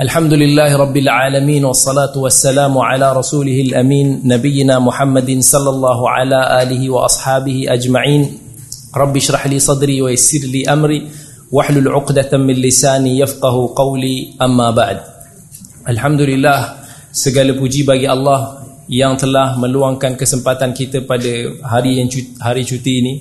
الحمد لله رب العالمين والصلاة والسلام على رسوله الأمين نبينا محمد صلى الله على آله وأصحابه أجمعين رب اشرح لي صدري ويسر لي أمري واحلل عقدة من لساني يفقه قولي أما بعد الحمد لله segala puji bagi Allah yang telah meluangkan kesempatan kita pada hari yang cuti, hari cuti ini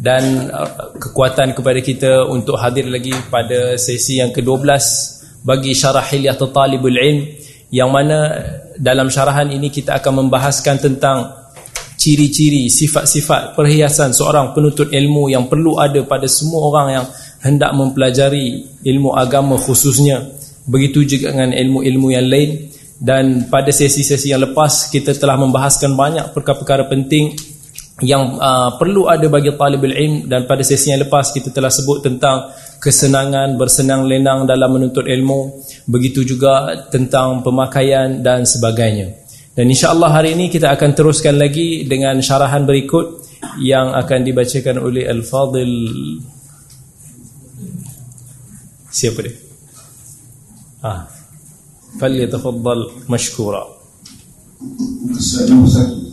dan uh, kekuatan kepada kita untuk hadir lagi pada sesi yang ke-12 bagi syarah hilyah talibul ilm yang mana dalam syarahan ini kita akan membahaskan tentang ciri-ciri sifat-sifat perhiasan seorang penuntut ilmu yang perlu ada pada semua orang yang hendak mempelajari ilmu agama khususnya. Begitu juga dengan ilmu-ilmu yang lain. Dan pada sesi-sesi yang lepas kita telah membahaskan banyak perkara-perkara penting yang uh, perlu ada bagi talib ilm dan pada sesi yang lepas kita telah sebut tentang kesenangan bersenang lenang dalam menuntut ilmu begitu juga tentang pemakaian dan sebagainya dan insyaAllah hari ini kita akan teruskan lagi dengan syarahan berikut yang akan dibacakan oleh Al-Fadhil siapa dia? Ah. فَلْيَتَفَضَّلْ Mashkura. السَّلَمُ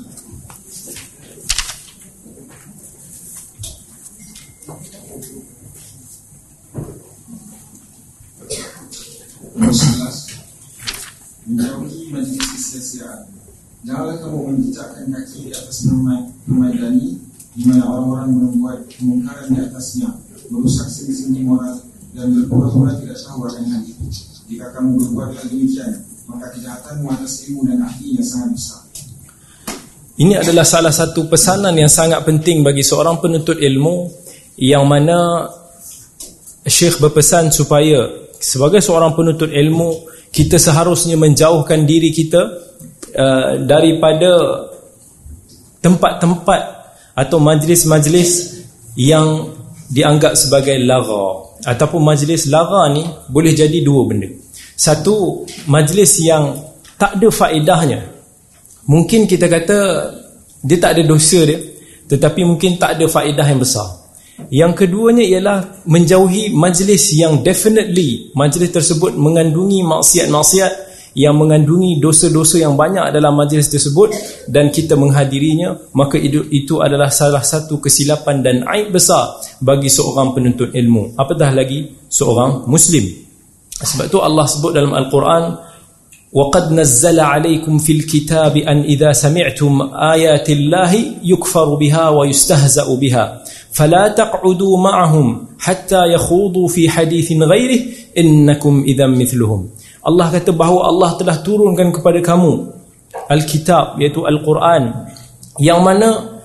menjauhi majlis kesia-siaan janganlah kamu menjejakkan kaki di atas memaidani di mana orang-orang membuat kemungkaran di atasnya merusak seni-seni moral dan berpura-pura tidak akan hal itu jika kamu berbuat demikian, maka kejahatanmu atas ilmu dan ahlinya sangat besar. Ini adalah salah satu pesanan yang sangat penting bagi seorang penuntut ilmu yang mana Syekh berpesan supaya sebagai seorang penuntut ilmu kita seharusnya menjauhkan diri kita uh, daripada tempat-tempat atau majlis-majlis yang dianggap sebagai lara ataupun majlis lara ni boleh jadi dua benda. Satu, majlis yang tak ada faedahnya. Mungkin kita kata dia tak ada dosa dia, tetapi mungkin tak ada faedah yang besar. Yang keduanya ialah menjauhi majlis yang definitely majlis tersebut mengandungi maksiat-maksiat yang mengandungi dosa-dosa yang banyak dalam majlis tersebut dan kita menghadirinya maka itu, itu adalah salah satu kesilapan dan aib besar bagi seorang penuntut ilmu apatah lagi seorang muslim sebab itu Allah sebut dalam al-Quran وقد نزل عليكم في الكتاب أن إذا سمعتم آيات الله يكفر بها ويستهزأ بها فلا تقعدوا معهم حتى يخوضوا في حديث غيره إنكم إذا مثلهم Allah kata bahawa Allah telah turunkan kepada kamu Alkitab iaitu Al-Quran yang mana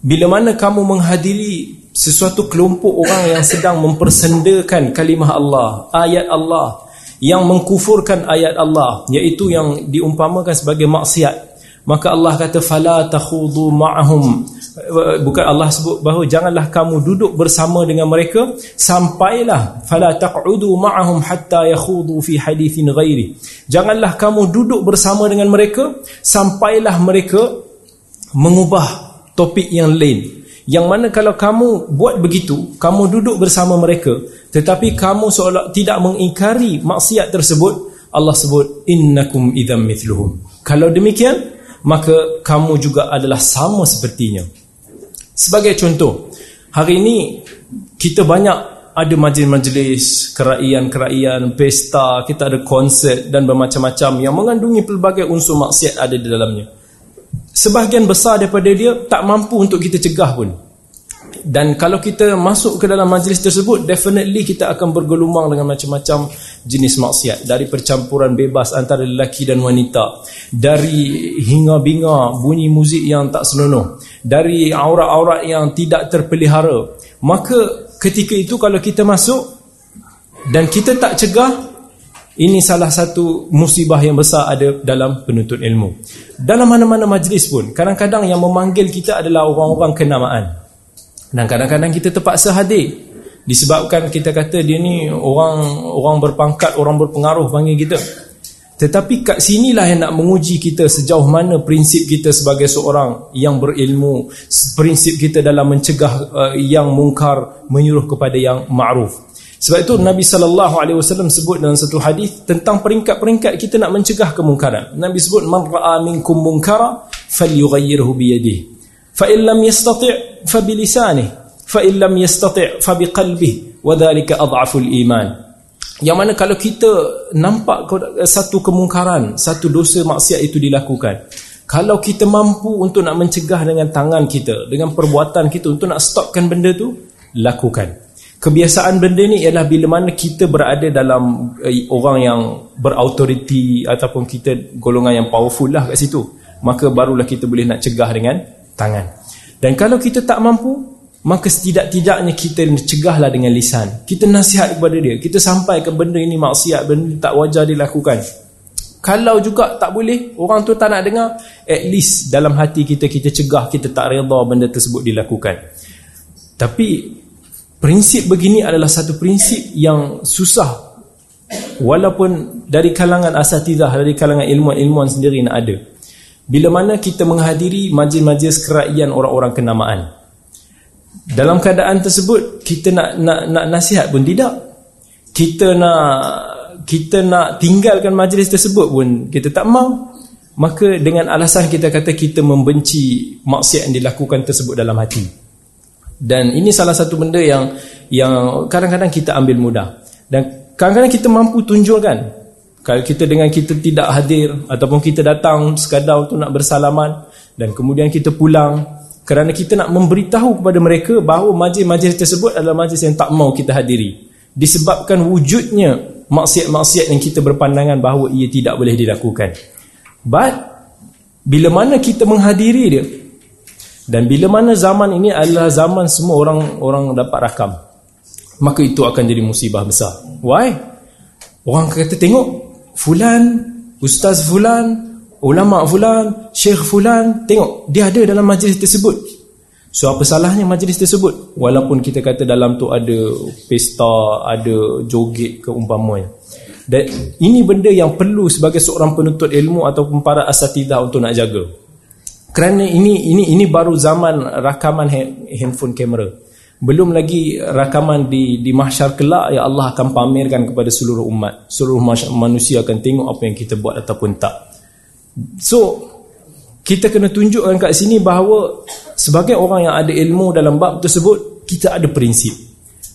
bila mana kamu menghadiri sesuatu kelompok orang yang sedang mempersendakan kalimah Allah ayat Allah yang mengkufurkan ayat Allah iaitu yang diumpamakan sebagai maksiat maka Allah kata fala takhudu ma'ahum bukan Allah sebut bahawa janganlah kamu duduk bersama dengan mereka sampailah fala taq'udu ma'ahum hatta yakhudu fi hadithin ghairi. Janganlah kamu duduk bersama dengan mereka sampailah mereka mengubah topik yang lain. Yang mana kalau kamu buat begitu kamu duduk bersama mereka tetapi kamu seolah tidak mengingkari maksiat tersebut Allah sebut innakum idzam mithluhum. Kalau demikian maka kamu juga adalah sama sepertinya Sebagai contoh, hari ini kita banyak ada majlis-majlis, keraian-keraian, pesta, kita ada konsert dan bermacam-macam yang mengandungi pelbagai unsur maksiat ada di dalamnya. Sebahagian besar daripada dia tak mampu untuk kita cegah pun. Dan kalau kita masuk ke dalam majlis tersebut, definitely kita akan bergelumang dengan macam-macam jenis maksiat. Dari percampuran bebas antara lelaki dan wanita. Dari hinga-binga bunyi muzik yang tak senonoh dari aurat-aurat yang tidak terpelihara. Maka ketika itu kalau kita masuk dan kita tak cegah ini salah satu musibah yang besar ada dalam penuntut ilmu. Dalam mana-mana majlis pun kadang-kadang yang memanggil kita adalah orang-orang kenamaan. Dan kadang-kadang kita terpaksa hadir. Disebabkan kita kata dia ni orang orang berpangkat orang berpengaruh panggil kita tetapi kat sinilah yang nak menguji kita sejauh mana prinsip kita sebagai seorang yang berilmu, prinsip kita dalam mencegah uh, yang mungkar menyuruh kepada yang ma'ruf. sebab itu Nabi sallallahu alaihi wasallam sebut dalam satu hadis tentang peringkat-peringkat kita nak mencegah kemungkaran. Nabi sebut man ra'a minkum munkara falyughayyirhu bi yadihi. Fa in lam yastati' fa bi lisanihi, fa in lam yastati' fa bi qalbihi, wa dhalika adhaful iman. Yang mana kalau kita nampak satu kemungkaran, satu dosa maksiat itu dilakukan, kalau kita mampu untuk nak mencegah dengan tangan kita, dengan perbuatan kita untuk nak stopkan benda tu, lakukan. Kebiasaan benda ni ialah bila mana kita berada dalam uh, orang yang berautoriti ataupun kita golongan yang powerful lah kat situ. Maka barulah kita boleh nak cegah dengan tangan. Dan kalau kita tak mampu, maka setidak-tidaknya kita cegahlah dengan lisan. Kita nasihat kepada dia. Kita sampai ke benda ini maksiat, benda ini tak wajar dilakukan. Kalau juga tak boleh, orang tu tak nak dengar, at least dalam hati kita, kita cegah, kita tak reda benda tersebut dilakukan. Tapi Prinsip begini adalah satu prinsip yang susah walaupun dari kalangan asatidah dari kalangan ilmuwan-ilmuwan sendiri nak ada. Bila mana kita menghadiri majlis-majlis kerajaan orang-orang kenamaan. Dalam keadaan tersebut kita nak nak nak nasihat pun tidak. Kita nak kita nak tinggalkan majlis tersebut pun kita tak mau. Maka dengan alasan kita kata kita membenci maksiat yang dilakukan tersebut dalam hati. Dan ini salah satu benda yang yang kadang-kadang kita ambil mudah. Dan kadang-kadang kita mampu tunjukkan. Kalau kita dengan kita tidak hadir ataupun kita datang sekadar untuk nak bersalaman dan kemudian kita pulang kerana kita nak memberitahu kepada mereka bahawa majlis-majlis tersebut adalah majlis yang tak mau kita hadiri. Disebabkan wujudnya maksiat-maksiat yang kita berpandangan bahawa ia tidak boleh dilakukan. But bila mana kita menghadiri dia, dan bila mana zaman ini adalah zaman semua orang orang dapat rakam. Maka itu akan jadi musibah besar. Why? Orang kata tengok fulan, ustaz fulan, ulama fulan, syekh fulan, tengok dia ada dalam majlis tersebut. So apa salahnya majlis tersebut? Walaupun kita kata dalam tu ada pesta, ada joget keumpamanya. Dan ini benda yang perlu sebagai seorang penuntut ilmu ataupun para asatidah untuk nak jaga kerana ini ini ini baru zaman rakaman handphone kamera belum lagi rakaman di di mahsyar kelak ya Allah akan pamerkan kepada seluruh umat seluruh manusia akan tengok apa yang kita buat ataupun tak so kita kena tunjukkan kat sini bahawa sebagai orang yang ada ilmu dalam bab tersebut kita ada prinsip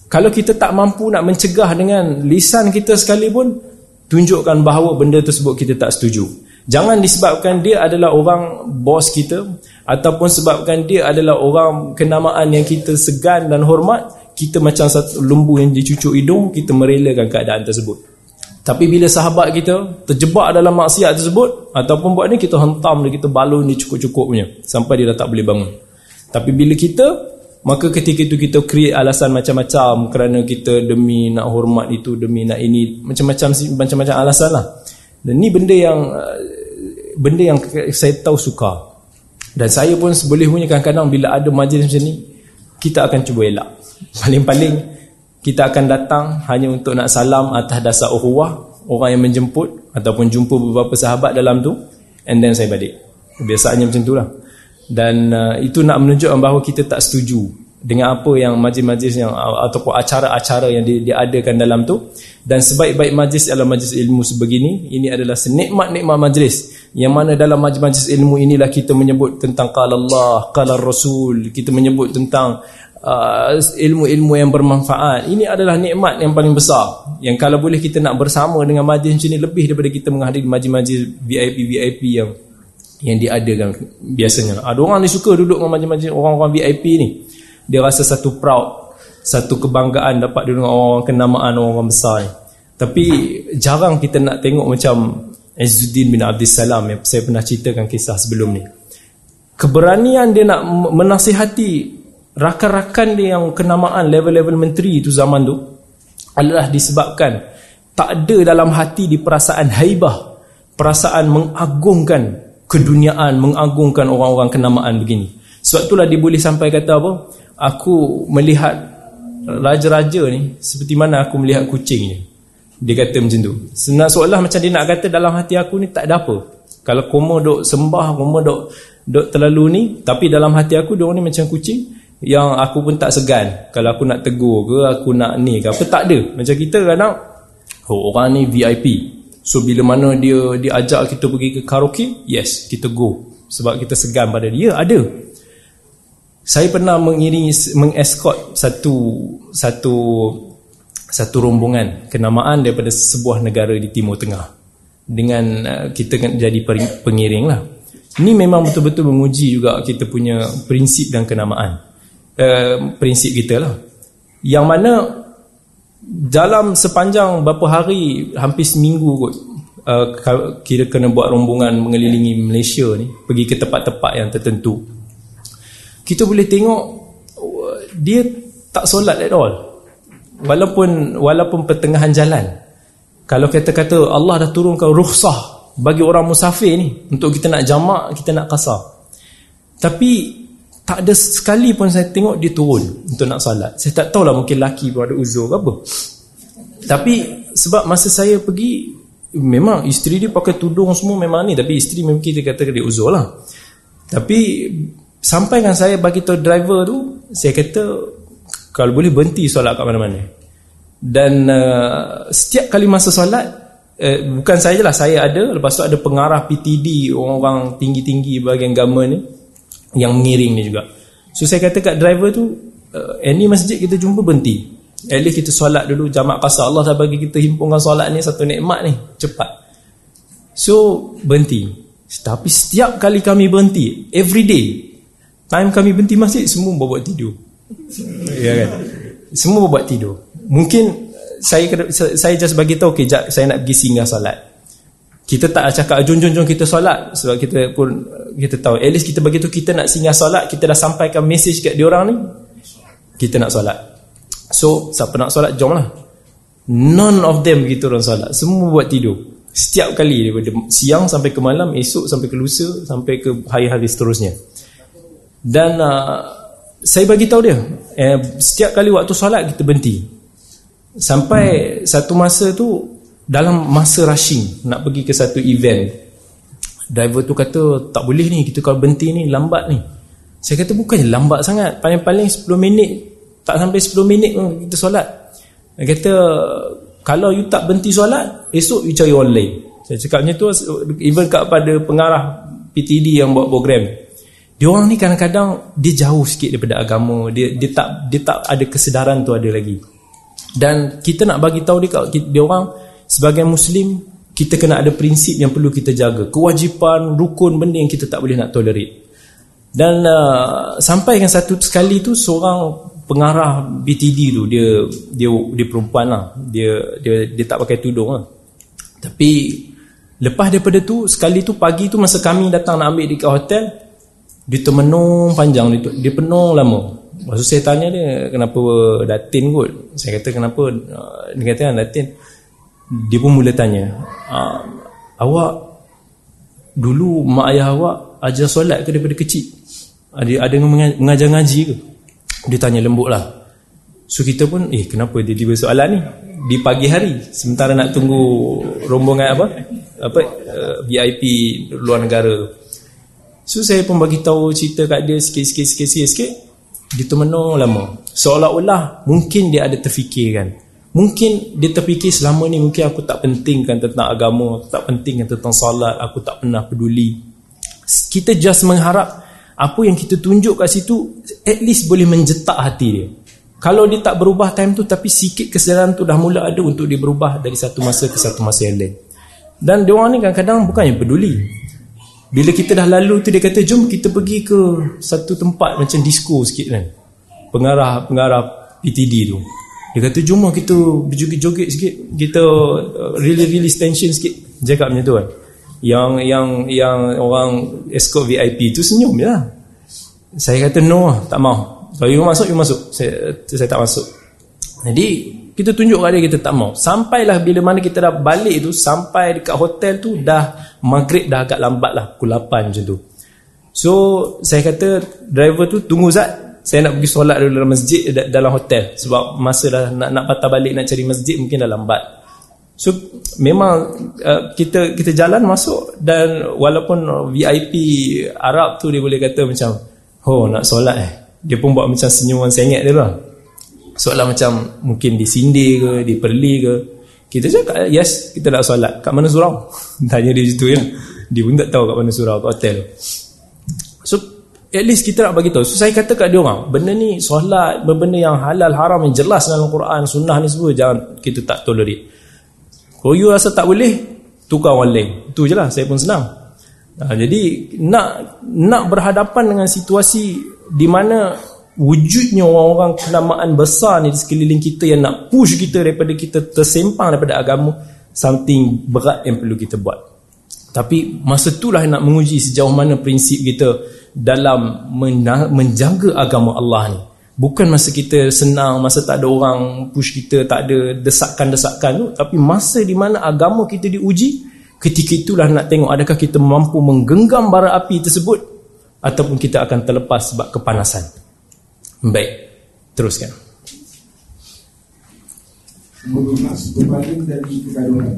kalau kita tak mampu nak mencegah dengan lisan kita sekalipun tunjukkan bahawa benda tersebut kita tak setuju Jangan disebabkan dia adalah orang bos kita ataupun sebabkan dia adalah orang kenamaan yang kita segan dan hormat, kita macam satu lembu yang dicucuk hidung, kita merelakan keadaan tersebut. Tapi bila sahabat kita terjebak dalam maksiat tersebut ataupun buat ni kita hentam dia, kita balun dia cukup-cukup punya sampai dia dah tak boleh bangun. Tapi bila kita maka ketika itu kita create alasan macam-macam kerana kita demi nak hormat itu, demi nak ini, macam-macam macam-macam alasan lah. Dan ni benda yang benda yang saya tahu suka dan saya pun boleh punya kadang-kadang bila ada majlis macam ni kita akan cuba elak paling-paling kita akan datang hanya untuk nak salam atas dasar uhuwah orang yang menjemput ataupun jumpa beberapa sahabat dalam tu and then saya balik. Biasanya macam tu lah. Dan uh, itu nak menunjukkan bahawa kita tak setuju dengan apa yang majlis-majlis yang ataupun acara-acara yang di, diadakan dalam tu. Dan sebaik-baik majlis adalah majlis ilmu sebegini. Ini adalah senikmat-nikmat majlis. Yang mana dalam majlis-majlis ilmu inilah kita menyebut tentang qala Allah qala Rasul kita menyebut tentang uh, ilmu-ilmu yang bermanfaat. Ini adalah nikmat yang paling besar. Yang kalau boleh kita nak bersama dengan majlis macam ni lebih daripada kita menghadiri majlis-majlis VIP-VIP yang yang diadakan biasanya. Ada orang ni suka duduk dengan majlis-majlis orang-orang VIP ni. Dia rasa satu proud satu kebanggaan dapat duduk dengan orang-orang kenamaan orang-orang besar ni. Tapi jarang kita nak tengok macam Izzuddin bin Abdul Salam yang saya pernah ceritakan kisah sebelum ni. Keberanian dia nak menasihati rakan-rakan dia yang kenamaan level-level menteri itu zaman tu adalah disebabkan tak ada dalam hati di perasaan haibah perasaan mengagungkan keduniaan mengagungkan orang-orang kenamaan begini. Sebab itulah dia boleh sampai kata apa? Aku melihat raja-raja ni seperti mana aku melihat kucing ni. Dia kata macam tu. Sebenarnya seolah macam dia nak kata dalam hati aku ni tak ada apa. Kalau koma duk sembah koma duk duk terlalu ni tapi dalam hati aku dia ni macam kucing yang aku pun tak segan. Kalau aku nak tegur ke aku nak ni ke apa tak ada. Macam kita kadang oh, orang ni VIP so bila mana dia dia ajak kita pergi ke karaoke yes kita go. Sebab kita segan pada dia ada. Saya pernah mengiringi mengescort satu satu satu rombongan kenamaan daripada sebuah negara di timur tengah. Dengan uh, kita jadi pengiring lah. Ini memang betul-betul menguji juga kita punya prinsip dan kenamaan uh, prinsip kita lah. Yang mana dalam sepanjang beberapa hari hampir seminggu kot uh, kira kena buat rombongan mengelilingi Malaysia ni pergi ke tempat-tempat yang tertentu kita boleh tengok dia tak solat at all. Walaupun walaupun pertengahan jalan. Kalau kata-kata Allah dah turunkan rukhsah bagi orang musafir ni untuk kita nak jamak kita nak kasar. Tapi tak ada sekali pun saya tengok dia turun untuk nak salat saya tak tahulah mungkin laki pun ada uzur ke apa. Tapi sebab masa saya pergi memang isteri dia pakai tudung semua memang ni. Tapi isteri mungkin kita kata dia uzur lah. Tapi sampaikan saya bagi tahu driver tu saya kata kalau boleh berhenti solat kat mana-mana. Dan uh, setiap kali masa solat uh, bukan saya je lah. Saya ada lepas tu ada pengarah PTD orang-orang tinggi-tinggi bahagian government ni yang mengiring ni juga. So saya kata kat driver tu uh, any masjid kita jumpa berhenti. At least kita solat dulu jamak kasar. Allah dah bagi kita himpunkan solat ni satu nikmat ni. Cepat. So berhenti. Tapi setiap kali kami berhenti every day Time kami berhenti masjid Semua buat tidur. Ya kan? Semua buat tidur. Mungkin Saya saya just bagi tahu okay, jap, Saya nak pergi singgah solat. Kita tak cakap Jom jom jom kita solat. Sebab kita pun Kita tahu. At least kita bagi tahu Kita nak singgah solat Kita dah sampaikan message kat diorang ni Kita nak solat. So Siapa nak solat Jom lah None of them begitu orang solat. Semua buat tidur. Setiap kali daripada siang sampai ke malam Esok sampai ke lusa Sampai ke hari-hari seterusnya. Dan uh, saya bagi tahu dia eh, setiap kali waktu solat kita berhenti. Sampai hmm. satu masa tu dalam masa rushing nak pergi ke satu event driver tu kata tak boleh ni kita kalau berhenti ni lambat ni. Saya kata bukannya lambat sangat. Paling-paling 10 minit tak sampai 10 minit pun kita solat. Dia kata kalau you tak berhenti solat esok you cari orang lain saya cakap macam tu even kepada pengarah PTD yang buat program. Dia orang ni kadang-kadang dia jauh sikit daripada agama. Dia dia tak dia tak ada kesedaran tu ada lagi. Dan kita nak bagi tahu dia dia orang sebagai muslim kita kena ada prinsip yang perlu kita jaga. Kewajipan rukun benda yang kita tak boleh nak tolerate. Dan uh, sampai yang satu sekali tu seorang pengarah BTD tu dia dia dia perempuan lah. Dia dia dia tak pakai tudung lah. Tapi lepas daripada tu sekali tu pagi tu masa kami datang nak ambil dekat hotel dia termenung panjang. Dia, dia penuh lama. Maksud saya tanya dia kenapa datin kot? Saya kata kenapa uh, dia kata kan datin dia pun mula tanya uh, awak dulu mak ayah awak ajar solat ke daripada kecil ada ada mengajar ngaji ke dia tanya lembut lah so kita pun eh kenapa dia tiba soalan ni di pagi hari sementara nak tunggu rombongan apa apa uh, VIP luar negara So saya pun bagi tahu cerita kat dia sikit-sikit sikit-sikit sikit. Dia termenung lama. Seolah-olah mungkin dia ada terfikirkan. Mungkin dia terfikir selama ni mungkin aku tak pentingkan tentang agama, aku tak pentingkan tentang solat, aku tak pernah peduli. Kita just mengharap apa yang kita tunjuk kat situ at least boleh menjetak hati dia. Kalau dia tak berubah time tu tapi sikit kesedaran tu dah mula ada untuk dia berubah dari satu masa ke satu masa yang lain. Dan dia orang ni kadang-kadang bukannya peduli. Bila kita dah lalu tu dia kata jom kita pergi ke satu tempat macam disco sikit kan. Pengarah pengarah PTD tu. Dia kata jom lah kita berjoget-joget sikit. Kita uh, really really tension sikit. Cakap macam tu kan. Yang yang yang orang escort VIP tu senyum je lah. Saya kata no lah, tak mau. Kalau you masuk, you masuk. Saya, saya tak masuk. Jadi kita tunjuk kat dia kita tak mau sampailah bila mana kita dah balik tu sampai dekat hotel tu dah maghrib dah agak lambat lah pukul 8 macam tu so saya kata driver tu tunggu Zat saya nak pergi solat dulu dalam masjid dalam hotel. Sebab masa dah nak, nak patah balik nak cari masjid mungkin dah lambat. So memang uh, kita kita jalan masuk dan walaupun VIP Arab tu dia boleh kata macam oh nak solat eh. Dia pun buat macam senyuman sengit dia lah. Soalan macam mungkin disindir ke diperli ke. Kita cakap yes kita nak solat. Kat mana surau. Tanya dia situ ya dia pun tak tahu kat mana surau kat hotel at least kita nak bagi tahu. So saya kata kat dia orang benda ni solat benda yang halal haram yang jelas dalam Quran sunnah ni semua jangan kita tak tolerate. Kalau you rasa tak boleh tukar orang lain. Je lah saya pun senang. Ha, jadi nak nak berhadapan dengan situasi di mana wujudnya orang-orang kenamaan besar ni di sekeliling kita yang nak push kita daripada kita tersempang daripada agama something berat yang perlu kita buat. Tapi masa itulah nak menguji sejauh mana prinsip kita dalam menjaga agama Allah ni bukan masa kita senang masa tak ada orang push kita tak ada desakan-desakan tu tapi masa di mana agama kita diuji ketika itulah nak tengok adakah kita mampu menggenggam bara api tersebut ataupun kita akan terlepas sebab kepanasan Baik, teruskan. Mengemas berpaling dari kegaduhan.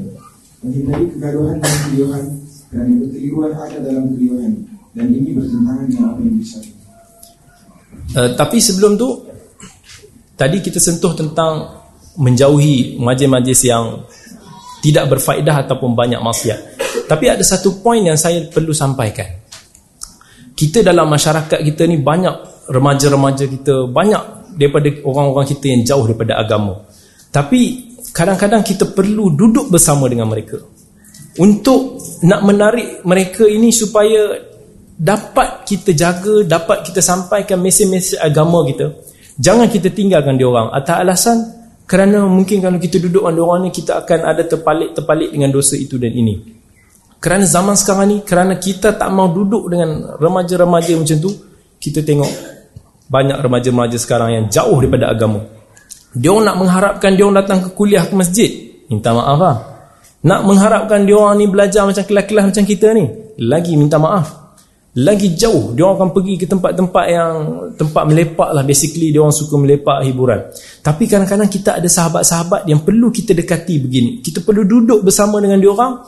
Menghindari kegaduhan dan keliuhan kerana kekeliruan ada dalam keliuhan dan ini bertentangan dengan apa yang bisa. Uh, tapi sebelum tu tadi kita sentuh tentang menjauhi majlis-majlis yang tidak berfaedah ataupun banyak maksiat. Tapi ada satu poin yang saya perlu sampaikan. Kita dalam masyarakat kita ni banyak remaja-remaja kita banyak daripada orang-orang kita yang jauh daripada agama tapi kadang-kadang kita perlu duduk bersama dengan mereka untuk nak menarik mereka ini supaya dapat kita jaga dapat kita sampaikan mesej-mesej agama kita jangan kita tinggalkan dia orang. Atas alasan kerana mungkin kalau kita duduk dengan orang ni kita akan ada terpalit-terpalit dengan dosa itu dan ini. Kerana zaman sekarang ni kerana kita tak mau duduk dengan remaja-remaja macam tu kita tengok banyak remaja-remaja sekarang yang jauh daripada agama. Dia nak mengharapkan dia datang ke kuliah ke masjid. Minta maaf lah. Nak mengharapkan dia orang ni belajar macam kelas-kelas macam kita ni. Lagi minta maaf lagi jauh dia akan pergi ke tempat-tempat yang tempat melepak lah basically dia orang suka melepak hiburan tapi kadang-kadang kita ada sahabat-sahabat yang perlu kita dekati begini kita perlu duduk bersama dengan dia orang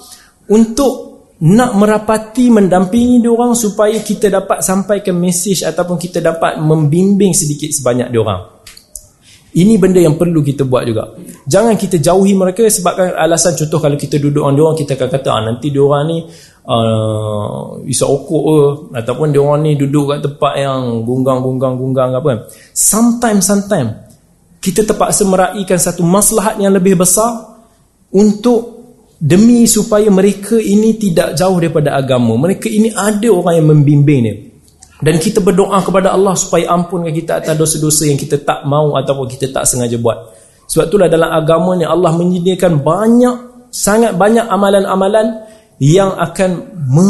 untuk nak merapati mendampingi dia orang supaya kita dapat sampaikan mesej ataupun kita dapat membimbing sedikit sebanyak dia orang. Ini benda yang perlu kita buat juga. Jangan kita jauhi mereka sebabkan alasan contoh kalau kita duduk dengan dia orang kita akan kata ah, nanti dia orang ni uh, isa okok ke ataupun dia orang ni duduk kat tempat yang gunggang-gunggang-gunggang apa kan. Sometimes sometimes kita terpaksa meraihkan satu maslahat yang lebih besar untuk demi supaya mereka ini tidak jauh daripada agama. Mereka ini ada orang yang membimbing dia. Dan kita berdoa kepada Allah supaya ampunkan kita atas dosa-dosa yang kita tak mau ataupun kita tak sengaja buat. Sebab itulah dalam agama ni Allah menyediakan banyak sangat banyak amalan-amalan yang akan me,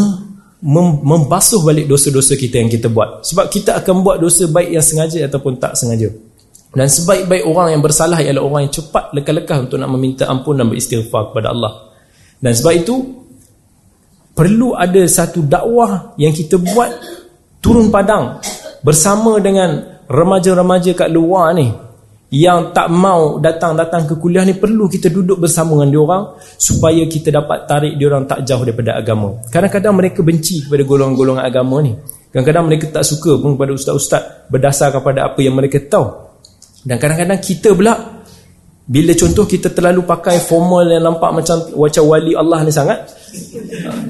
mem, membasuh balik dosa-dosa kita yang kita buat. Sebab kita akan buat dosa baik yang sengaja ataupun tak sengaja. Dan sebaik-baik orang yang bersalah ialah orang yang cepat lekah-lekah untuk nak meminta ampun dan beristighfar kepada Allah. Dan sebab itu perlu ada satu dakwah yang kita buat turun padang bersama dengan remaja-remaja kat luar ni yang tak mau datang-datang ke kuliah ni perlu kita duduk bersama dengan diorang supaya kita dapat tarik diorang tak jauh daripada agama. Kadang-kadang mereka benci kepada golongan-golongan agama ni. Kadang-kadang mereka tak suka pun kepada ustaz-ustaz berdasarkan kepada apa yang mereka tahu. Dan kadang-kadang kita pula bila contoh kita terlalu pakai formal yang nampak macam wajah wali Allah ni sangat,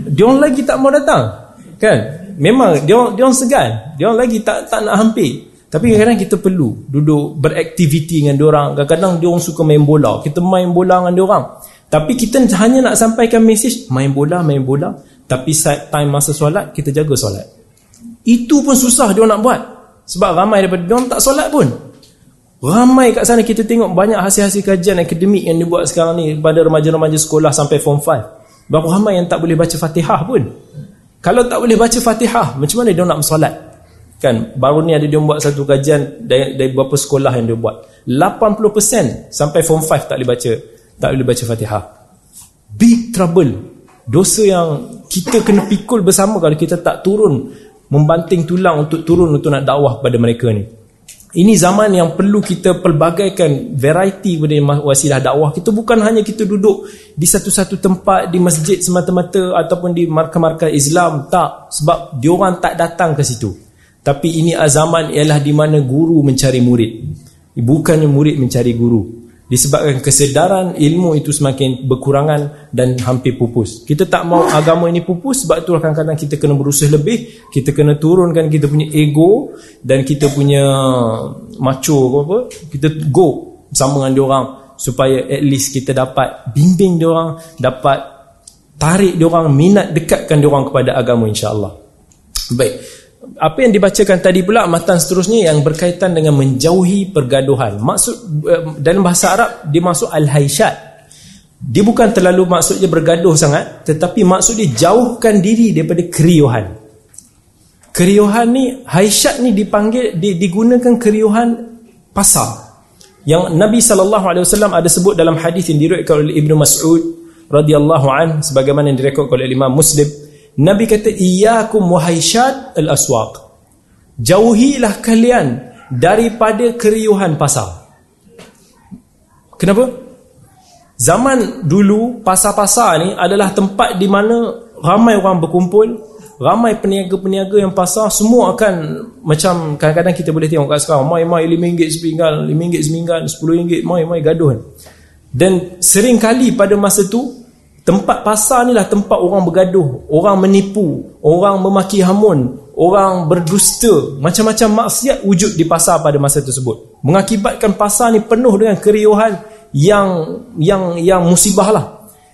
dia orang lagi tak mau datang. Kan? Memang dia orang dia orang segan. Dia orang lagi tak tak nak hampir. Tapi kadang-kadang kita perlu duduk beraktiviti dengan dia orang. Kadang-kadang dia orang suka main bola. Kita main bola dengan dia orang. Tapi kita hanya nak sampaikan mesej main bola, main bola. Tapi saat time masa solat, kita jaga solat. Itu pun susah dia nak buat. Sebab ramai daripada dia orang tak solat pun. Ramai kat sana kita tengok banyak hasil-hasil kajian akademik yang dibuat sekarang ni pada remaja-remaja sekolah sampai form 5. Berapa ramai yang tak boleh baca Fatihah pun. Kalau tak boleh baca Fatihah, macam mana dia nak bersolat? Kan, baru ni ada dia buat satu kajian dari, dari beberapa sekolah yang dia buat. 80% sampai form 5 tak boleh baca tak boleh baca Fatihah. Big trouble. Dosa yang kita kena pikul bersama kalau kita tak turun membanting tulang untuk turun untuk nak dakwah kepada mereka ni. Ini zaman yang perlu kita pelbagaikan variety pada wasilah dakwah. Kita bukan hanya kita duduk di satu-satu tempat di masjid semata-mata ataupun di markah-markah Islam. Tak. Sebab diorang tak datang ke situ. Tapi ini zaman ialah di mana guru mencari murid. Bukannya murid mencari guru. Disebabkan kesedaran ilmu itu semakin berkurangan dan hampir pupus. Kita tak mau agama ini pupus sebab itulah kadang-kadang kita kena berusaha lebih. Kita kena turunkan kita punya ego dan kita punya macho apa-apa. Kita go bersama dengan diorang supaya at least kita dapat bimbing diorang, dapat tarik diorang, minat dekatkan diorang kepada agama insya-Allah. Baik apa yang dibacakan tadi pula matan seterusnya yang berkaitan dengan menjauhi pergaduhan. Maksud eh, dalam bahasa Arab dia masuk al-haisyat dia bukan terlalu maksudnya bergaduh sangat tetapi maksud dia jauhkan diri daripada keriuhan keriuhan ni haisyat ni dipanggil digunakan keriuhan pasal yang Nabi SAW ada sebut dalam hadis yang diriwayatkan oleh Ibnu Mas'ud radhiyallahu an sebagaimana yang direkodkan oleh Imam Muslim Nabi kata iyyakum wahaisyat al-aswaq. Jauhilah kalian daripada keriuhan pasar. Kenapa? Zaman dulu pasar-pasar ni adalah tempat di mana ramai orang berkumpul, ramai peniaga-peniaga yang pasar semua akan macam kadang-kadang kita boleh tengok kat sekarang mai-mai RM5 sepinggan, RM5 seminggan, RM10 mai-mai gaduh. Dan sering kali pada masa tu Tempat pasar ni lah tempat orang bergaduh, orang menipu, orang memaki hamun, orang berdusta, macam-macam maksiat wujud di pasar pada masa tersebut. Mengakibatkan pasar ni penuh dengan keriuhan yang yang yang musibah lah.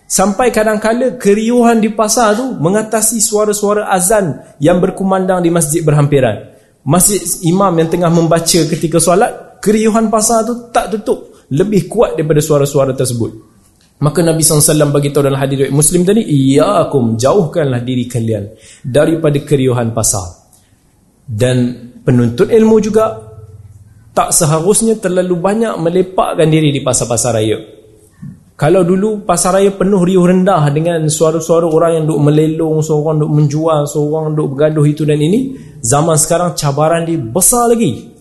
Sampai kadang-kala keriuhan di pasar tu mengatasi suara-suara azan yang berkumandang di masjid berhampiran. Masjid imam yang tengah membaca ketika solat, keriuhan pasar tu tak tutup. Lebih kuat daripada suara-suara tersebut. Maka Nabi SAW beritahu dalam hadis Muslim tadi, Iyakum, jauhkanlah diri kalian daripada keriuhan pasar. Dan penuntut ilmu juga tak seharusnya terlalu banyak melepakkan diri di pasar-pasar raya. Kalau dulu pasar raya penuh riuh rendah dengan suara-suara orang yang duk melelong, seorang duk menjual, seorang duk bergaduh itu dan ini, zaman sekarang cabaran dia besar lagi.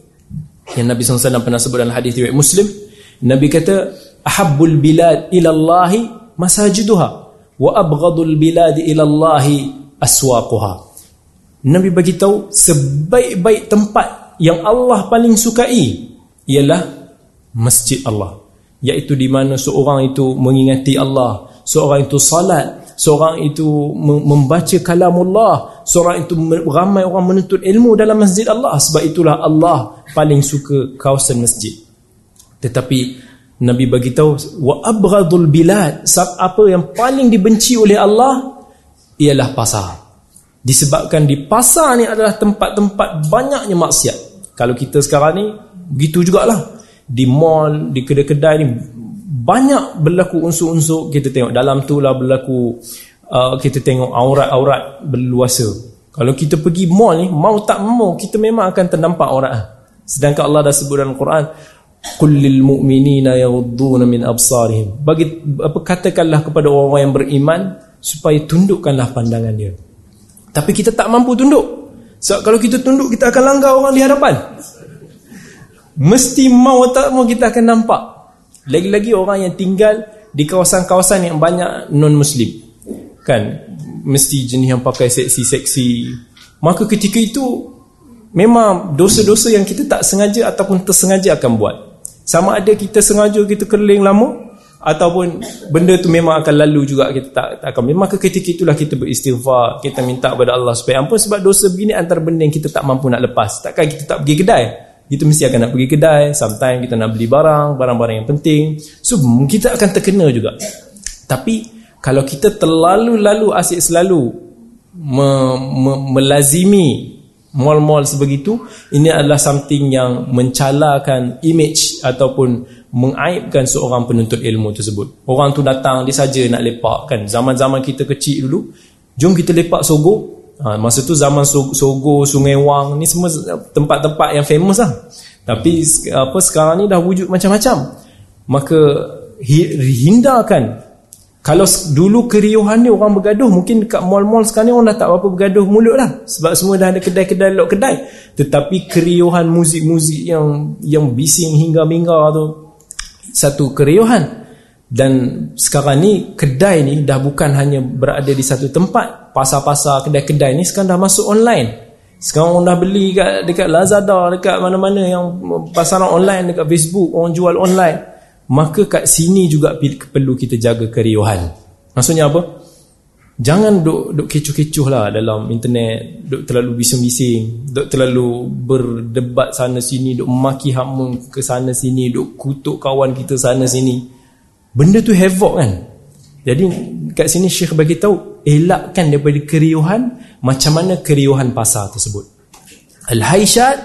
Yang Nabi SAW pernah sebut dalam hadis riwayat Muslim, Nabi kata, ahabbul bilad ila Allah masajiduha wa abghadul bilad ila Allah aswaquha Nabi bagi tahu sebaik-baik tempat yang Allah paling sukai ialah masjid Allah. Iaitu di mana seorang itu mengingati Allah seorang itu salat seorang itu membaca kalamullah seorang itu ramai orang menuntut ilmu dalam masjid Allah. Sebab itulah Allah paling suka kawasan masjid. Tetapi Nabi bagi tahu wa abghadul bilad apa yang paling dibenci oleh Allah ialah pasar. Disebabkan di pasar ni adalah tempat-tempat banyaknya maksiat. Kalau kita sekarang ni begitu jugalah. Di mall, di kedai-kedai ni banyak berlaku unsur-unsur kita tengok dalam tu lah berlaku uh, kita tengok aurat-aurat berluasa. Kalau kita pergi mall ni mau tak mau kita memang akan terdampak aurat. Sedangkan Allah dah sebut dalam Quran qul lil mu'minina yaghudduna min absarihim. Bagi apa katakanlah kepada orang-orang yang beriman supaya tundukkanlah pandangan dia. Tapi kita tak mampu tunduk. Sebab kalau kita tunduk kita akan langgar orang di hadapan. Mesti mau tak mau kita akan nampak. Lagi-lagi orang yang tinggal di kawasan-kawasan yang banyak non muslim kan mesti jenis yang pakai seksi-seksi. Maka ketika itu memang dosa-dosa yang kita tak sengaja ataupun tersengaja akan buat sama ada kita sengaja kita keliling lama ataupun benda tu memang akan lalu juga kita tak, tak akan. Maka ketika itulah kita beristighfar kita minta kepada Allah supaya ampun. Sebab dosa begini antara benda yang kita tak mampu nak lepas. Takkan kita tak pergi kedai? Kita mesti akan nak pergi kedai. Sometimes kita nak beli barang barang-barang yang penting. So kita akan terkena juga. Tapi kalau kita terlalu-lalu asyik selalu me, me, melazimi mal-mal sebegitu ini adalah something yang mencalakan image ataupun mengaibkan seorang penuntut ilmu tersebut. Orang tu datang dia saja nak lepak kan? Zaman-zaman kita kecil dulu jom kita lepak Sogo. Ha, masa tu zaman Sogo Sungai Wang ni semua tempat-tempat yang famous lah. Tapi apa sekarang ni dah wujud macam-macam. Maka hindarkan kalau dulu keriuhan ni orang bergaduh Mungkin dekat mall-mall sekarang ni Orang dah tak apa bergaduh mulut lah. Sebab semua dah ada kedai-kedai lok kedai. Tetapi keriuhan muzik-muzik Yang yang bising hingga-hingga tu Satu keriuhan. Dan sekarang ni Kedai ni dah bukan hanya berada di satu tempat. Pasar-pasar kedai-kedai ni Sekarang dah masuk online. Sekarang orang dah beli dekat, dekat Lazada, dekat mana-mana yang pasaran online, dekat Facebook, orang jual online. Maka kat sini juga perlu kita jaga keriuhan. Maksudnya apa? Jangan duk, duk kecoh-kecoh lah dalam internet, duk terlalu bising-bising, duk terlalu berdebat sana sini, duk maki hamun ke sana sini, duk kutuk kawan kita sana sini. Benda tu havoc kan? Jadi kat sini Syekh bagi tahu elakkan daripada keriuhan macam mana keriuhan pasar tersebut. Al-Haishat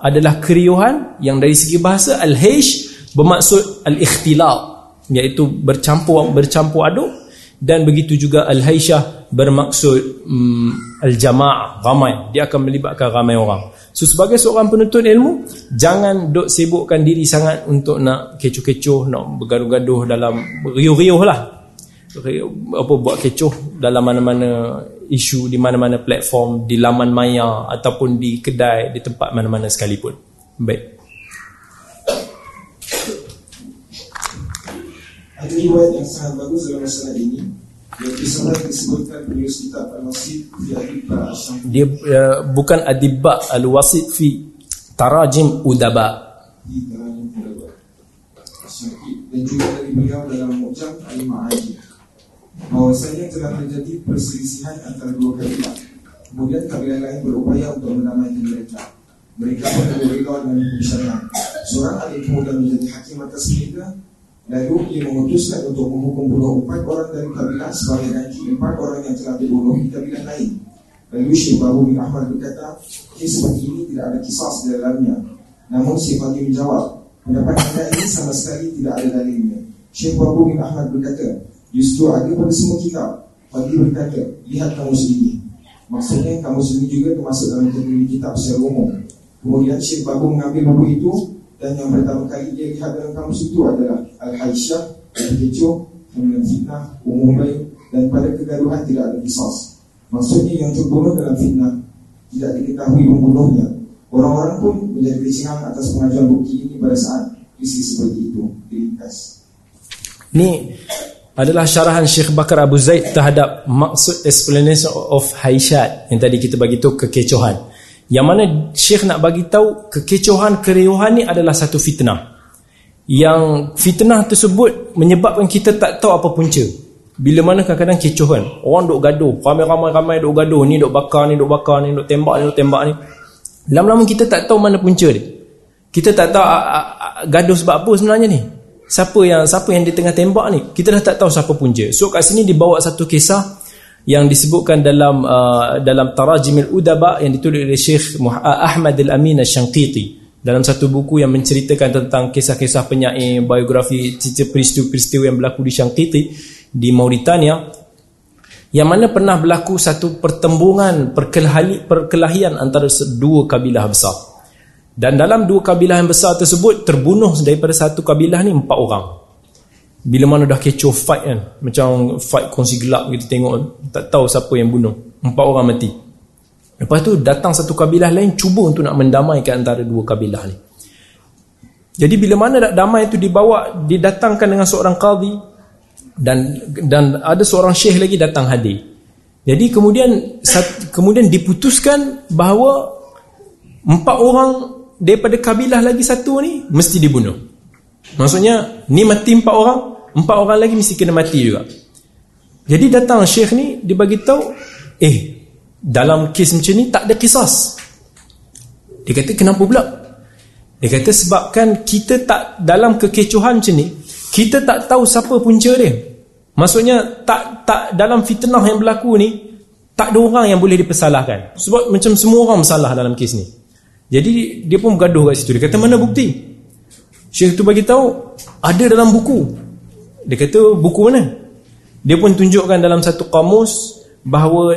adalah keriuhan yang dari segi bahasa Al-Haish bermaksud Al-Ikhtilal iaitu bercampur bercampur aduk dan begitu juga al-haisyah bermaksud um, al-jamaah ramai. Dia akan melibatkan ramai orang. So sebagai seorang penuntut ilmu jangan dok sibukkan diri sangat untuk nak kecoh-kecoh nak bergaduh-gaduh dalam riuh-riuh lah. Apa buat kecoh dalam mana-mana isu di mana-mana platform di laman maya ataupun di kedai di tempat mana-mana sekalipun. Baik Ada riwayat yang sangat bagus dalam masalah ini yang kisahnya disebutkan kitab Al-Wasid Adibba Dia uh, bukan Adibba Al-Wasid fi Tarajim Udaba. Di Tarajim Udaba. Dan juga dari beliau dalam Mujam Al-Ma'aji bahwasanya telah terjadi perselisihan antara dua kabilah kemudian kabilah lain berupaya untuk mendamaikan mereka. Mereka pun berrela dengan kebisanan seorang alim pemuda menjadi hakim atas mereka Lalu ia memutuskan untuk menghukum bunuh empat orang dari kabilah sebagai ganti empat orang yang telah dibunuh di kabilah lain. Lalu Syekh Babu bin Ahmad berkata, ini seperti ini tidak ada kisah di dalamnya. Namun Syekh Fadli menjawab, pendapat anda ini sama sekali tidak ada dalilnya. Syekh Babu bin Ahmad berkata, justru ada pada semua kitab. Fadli berkata, lihat kamus ini. Maksudnya kamus ini juga termasuk dalam kategori kitab secara umum. Kemudian Syekh Babu mengambil buku itu dan yang pertama kali dia lihat dalam kamus itu adalah Al-Haisyah Al-Kecoh Kemudian fitnah Umum baik Dan pada kegaduhan tidak ada kisah Maksudnya yang terbunuh dalam fitnah Tidak diketahui pembunuhnya Orang-orang pun menjadi kecingan atas pengajuan bukti ini pada saat isi seperti itu diringkas. Ini adalah syarahan Syekh Bakar Abu Zaid terhadap maksud explanation of Haisyat yang tadi kita bagi tahu kekecohan. Yang mana Syekh nak bagi tahu kekecohan keriuhan ni adalah satu fitnah. Yang fitnah tersebut menyebabkan kita tak tahu apa punca. Bila mana kadang-kadang kecoh kan. Orang duk gaduh, ramai-ramai duk gaduh, ni duk bakar, ni duk bakar, ni duk tembak, ni duk tembak ni. Lama-lama kita tak tahu mana punca dia. Kita tak tahu a, a, a, gaduh sebab apa sebenarnya ni. Siapa yang siapa yang di tengah tembak ni? Kita dah tak tahu siapa punca. So kat sini dibawa satu kisah yang disebutkan dalam uh, dalam Tarajimil Udaba yang ditulis oleh Syekh uh, Ahmad Al-Amin Al-Shanqiti. Dalam satu buku yang menceritakan tentang kisah-kisah penyair biografi cerita peristiwa-peristiwa yang berlaku di Shanqiti di Mauritania yang mana pernah berlaku satu pertembungan perkelahian antara dua kabilah besar. Dan dalam dua kabilah yang besar tersebut terbunuh daripada satu kabilah ni empat orang bila mana dah kecoh fight kan macam fight kongsi gelap kita tengok tak tahu siapa yang bunuh. Empat orang mati. Lepas tu datang satu kabilah lain cuba untuk nak mendamaikan antara dua kabilah ni. Jadi bila mana nak damai itu dibawa didatangkan dengan seorang qadhi dan dan ada seorang syekh lagi datang hadir. Jadi kemudian kemudian diputuskan bahawa empat orang daripada kabilah lagi satu ni mesti dibunuh. Maksudnya ni mati empat orang Empat orang lagi mesti kena mati juga. Jadi datang syekh ni dia bagi tahu, eh dalam kes macam ni tak ada kisah. Dia kata kenapa pula? Dia kata sebabkan kita tak dalam kekecohan macam ni, kita tak tahu siapa punca dia. Maksudnya tak tak dalam fitnah yang berlaku ni tak ada orang yang boleh dipersalahkan. Sebab macam semua orang bersalah dalam kes ni. Jadi dia pun bergaduh kat situ. Dia kata mana bukti? Syekh tu bagi tahu ada dalam buku. Dia kata buku mana? Dia pun tunjukkan dalam satu kamus bahawa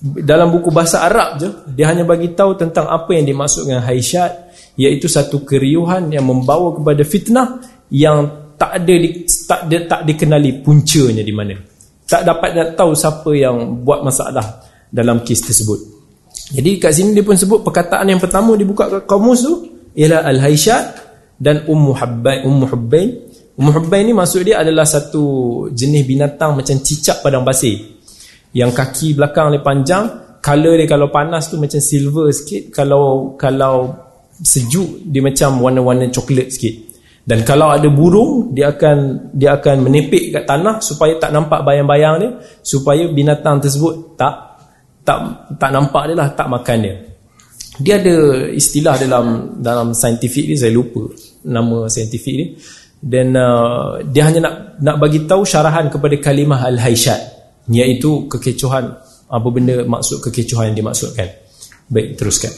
dalam buku bahasa Arab je dia hanya bagi tahu tentang apa yang dimaksud dengan haisyat iaitu satu keriuhan yang membawa kepada fitnah yang tak ada di, tak ada, tak dikenali puncanya di mana. Tak dapat nak tahu siapa yang buat masalah dalam kes tersebut. Jadi kat sini dia pun sebut perkataan yang pertama dibuka kat kamus tu ialah al-haisyat dan ummu hubbain ummu hubbain Muhabbai ni maksud dia adalah satu jenis binatang macam cicak padang pasir. Yang kaki belakang ni panjang, color dia kalau panas tu macam silver sikit kalau kalau sejuk dia macam warna-warna coklat sikit. Dan kalau ada burung dia akan dia akan menepik kat tanah supaya tak nampak bayang-bayang dia supaya binatang tersebut tak tak tak nampak dia lah tak makan dia. Dia ada istilah dalam dalam saintifik ni saya lupa nama saintifik ni dan uh, dia hanya nak nak bagi tahu syarahan kepada kalimah al-haisyat iaitu kekecohan apa benda maksud kekecohan yang dimaksudkan. Baik teruskan.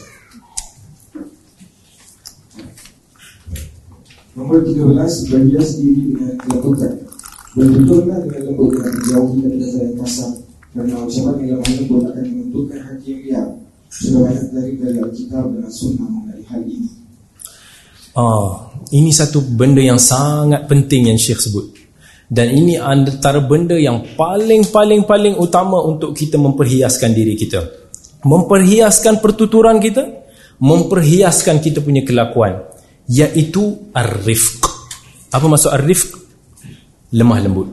Nombor 13 berhias diri dengan kelembutan Berbetullah dengan lembut dan menjauhi dari kata yang kasar. Kerana ucapan yang lemah lembut akan menentukan hakim liar. Sudah banyak dari dari Alkitab dan Sunnah mengenai hal ini Ah, ini satu benda yang sangat penting yang Syekh sebut. Dan ini antara benda yang paling-paling-paling utama untuk kita memperhiaskan diri kita. Memperhiaskan pertuturan kita, memperhiaskan kita punya kelakuan, iaitu ar-rifq. Apa maksud ar-rifq? Lemah lembut.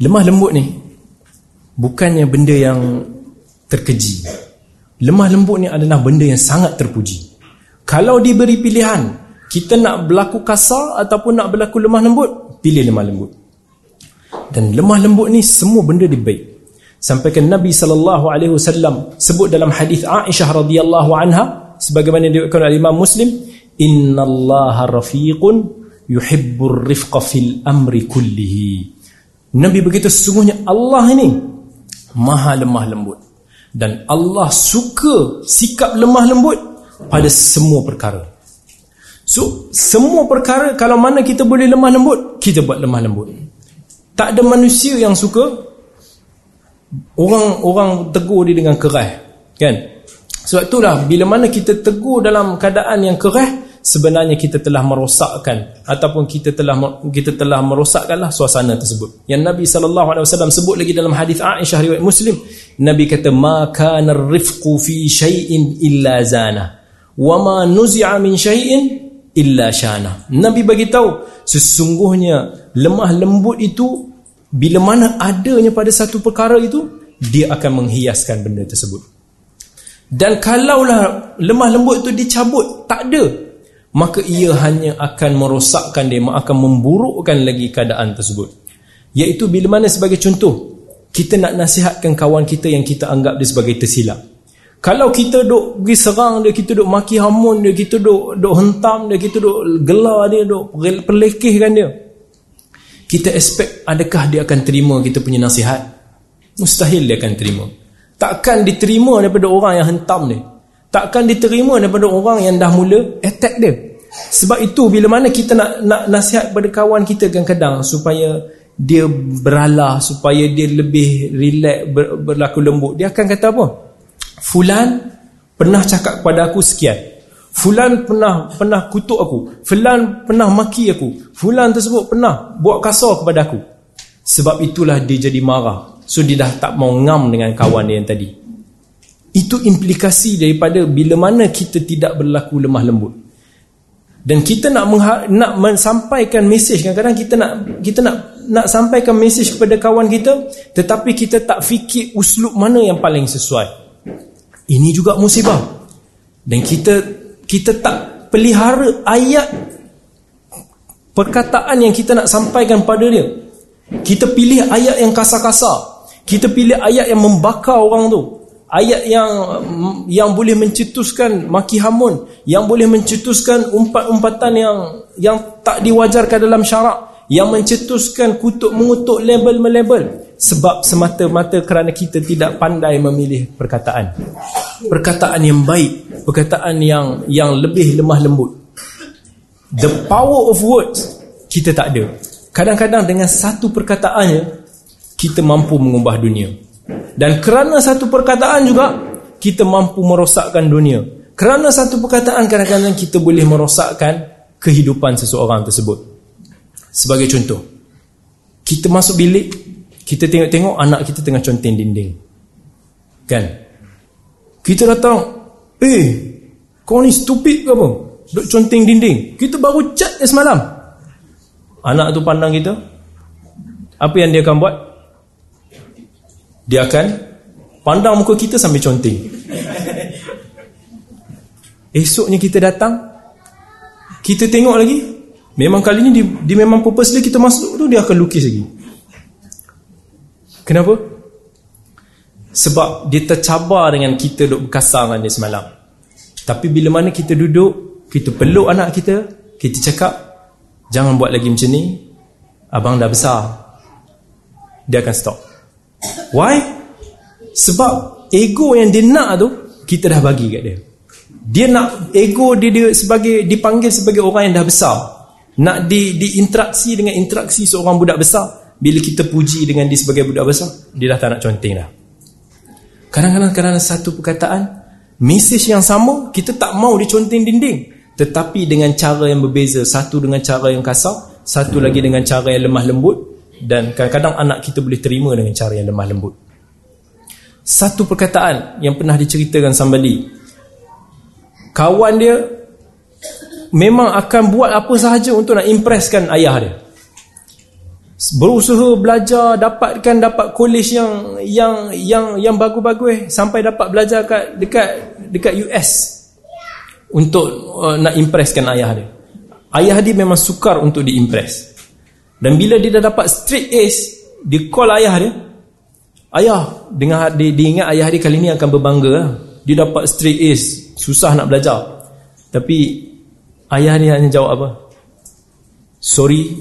Lemah lembut ni bukannya benda yang terkeji. Lemah lembut ni adalah benda yang sangat terpuji. Kalau diberi pilihan, kita nak berlaku kasar ataupun nak berlaku lemah lembut, pilih lemah lembut. Dan lemah lembut ni semua benda dia baik. Sampai ke Nabi wasallam sebut dalam hadis Aisyah radhiyallahu anha sebagaimana diriwayatkan oleh Imam Muslim, "Innallaha rafiqun yuhibbur rifqa fil amri kullihi." Nabi begitu sesungguhnya Allah ini maha lemah lembut dan Allah suka sikap lemah lembut pada semua perkara. So, semua perkara kalau mana kita boleh lemah lembut, kita buat lemah lembut. Tak ada manusia yang suka orang-orang tegur dia dengan keras. Kan? Sebab itulah bila mana kita tegur dalam keadaan yang keras, sebenarnya kita telah merosakkan ataupun kita telah kita telah merosakkanlah suasana tersebut. Yang Nabi wasallam sebut lagi dalam hadis Aisyah riwayat Muslim, Nabi kata ma kana rifqu fi syai'in illa zana wama nuzi'a min syai'in illa syana. Nabi bagi tahu sesungguhnya lemah lembut itu bila mana adanya pada satu perkara itu dia akan menghiaskan benda tersebut. Dan kalaulah lemah lembut itu dicabut tak ada maka ia hanya akan merosakkan dia akan memburukkan lagi keadaan tersebut. Iaitu bila mana sebagai contoh kita nak nasihatkan kawan kita yang kita anggap dia sebagai tersilap kalau kita duk pergi serang dia, kita duk maki hamun dia, kita duk duk hentam dia, kita duk gelar dia, duk pelekehkan dia. Kita expect adakah dia akan terima kita punya nasihat? Mustahil dia akan terima. Takkan diterima daripada orang yang hentam dia. Takkan diterima daripada orang yang dah mula attack dia. Sebab itu bila mana kita nak nak nasihat pada kawan kita kadang-kadang supaya dia beralah, supaya dia lebih relax, ber, berlaku lembut, dia akan kata apa? Fulan pernah cakap kepada aku sekian. Fulan pernah pernah kutuk aku. Fulan pernah maki aku. Fulan tersebut pernah buat kasar kepada aku. Sebab itulah dia jadi marah. So dia dah tak mau ngam dengan kawan dia yang tadi. Itu implikasi daripada bila mana kita tidak berlaku lemah lembut. Dan kita nak nak mensampaikan mesej kadang-kadang kita nak kita nak nak sampaikan mesej kepada kawan kita tetapi kita tak fikir uslub mana yang paling sesuai. Ini juga musibah. Dan kita kita tak pelihara ayat perkataan yang kita nak sampaikan pada dia. Kita pilih ayat yang kasar-kasar. Kita pilih ayat yang membakar orang tu. Ayat yang yang boleh mencetuskan maki hamun, yang boleh mencetuskan umpat-umpatan yang yang tak diwajarkan dalam syarak, yang mencetuskan kutuk mengutuk label-melabel sebab semata-mata kerana kita tidak pandai memilih perkataan. Perkataan yang baik perkataan yang yang lebih lemah lembut. The power of words kita tak ada. Kadang-kadang dengan satu perkataannya kita mampu mengubah dunia. Dan kerana satu perkataan juga kita mampu merosakkan dunia. Kerana satu perkataan kadang-kadang kita boleh merosakkan kehidupan seseorang tersebut. Sebagai contoh kita masuk bilik kita tengok-tengok anak kita tengah conteng dinding. Kan? Kita datang, eh, kau ni stupid ke apa? Duk conteng dinding. Kita baru cat dia semalam. Anak tu pandang kita. Apa yang dia akan buat? Dia akan Pandang muka kita sambil conteng. Esoknya kita datang, kita tengok lagi, memang kali ni dia, dia memang purposely kita masuk tu dia akan lukis lagi. Kenapa? Sebab dia tercabar dengan kita duduk berkasar dengan dia semalam. Tapi bila mana kita duduk, kita peluk anak kita, kita cakap, jangan buat lagi macam ni, abang dah besar. Dia akan stop. Why? Sebab ego yang dia nak tu, kita dah bagi kat dia. Dia nak ego dia, dia sebagai dipanggil sebagai orang yang dah besar. Nak di, diinteraksi dengan interaksi seorang budak besar. Bila kita puji dengan dia sebagai budak besar, dia dah tak nak conteng dah. Kadang-kadang kerana satu perkataan, mesej yang sama, kita tak mau diconteng dinding. Tetapi dengan cara yang berbeza Satu dengan cara yang kasar Satu lagi dengan cara yang lemah lembut Dan kadang-kadang anak kita boleh terima Dengan cara yang lemah lembut Satu perkataan Yang pernah diceritakan somebody Kawan dia Memang akan buat apa sahaja Untuk nak impresskan ayah dia Berusaha belajar Dapatkan dapat college yang Yang yang yang bagus-bagus Sampai dapat belajar kat, dekat Dekat US untuk uh, nak impresskan ayah dia. Ayah dia memang sukar untuk diimpress. Dan bila dia dah dapat straight A's, dia call ayah dia. Ayah, dengan dia, dia ingat ayah dia kali ni akan berbangga. Dia dapat straight A's, susah nak belajar. Tapi ayah dia hanya jawab apa? Sorry,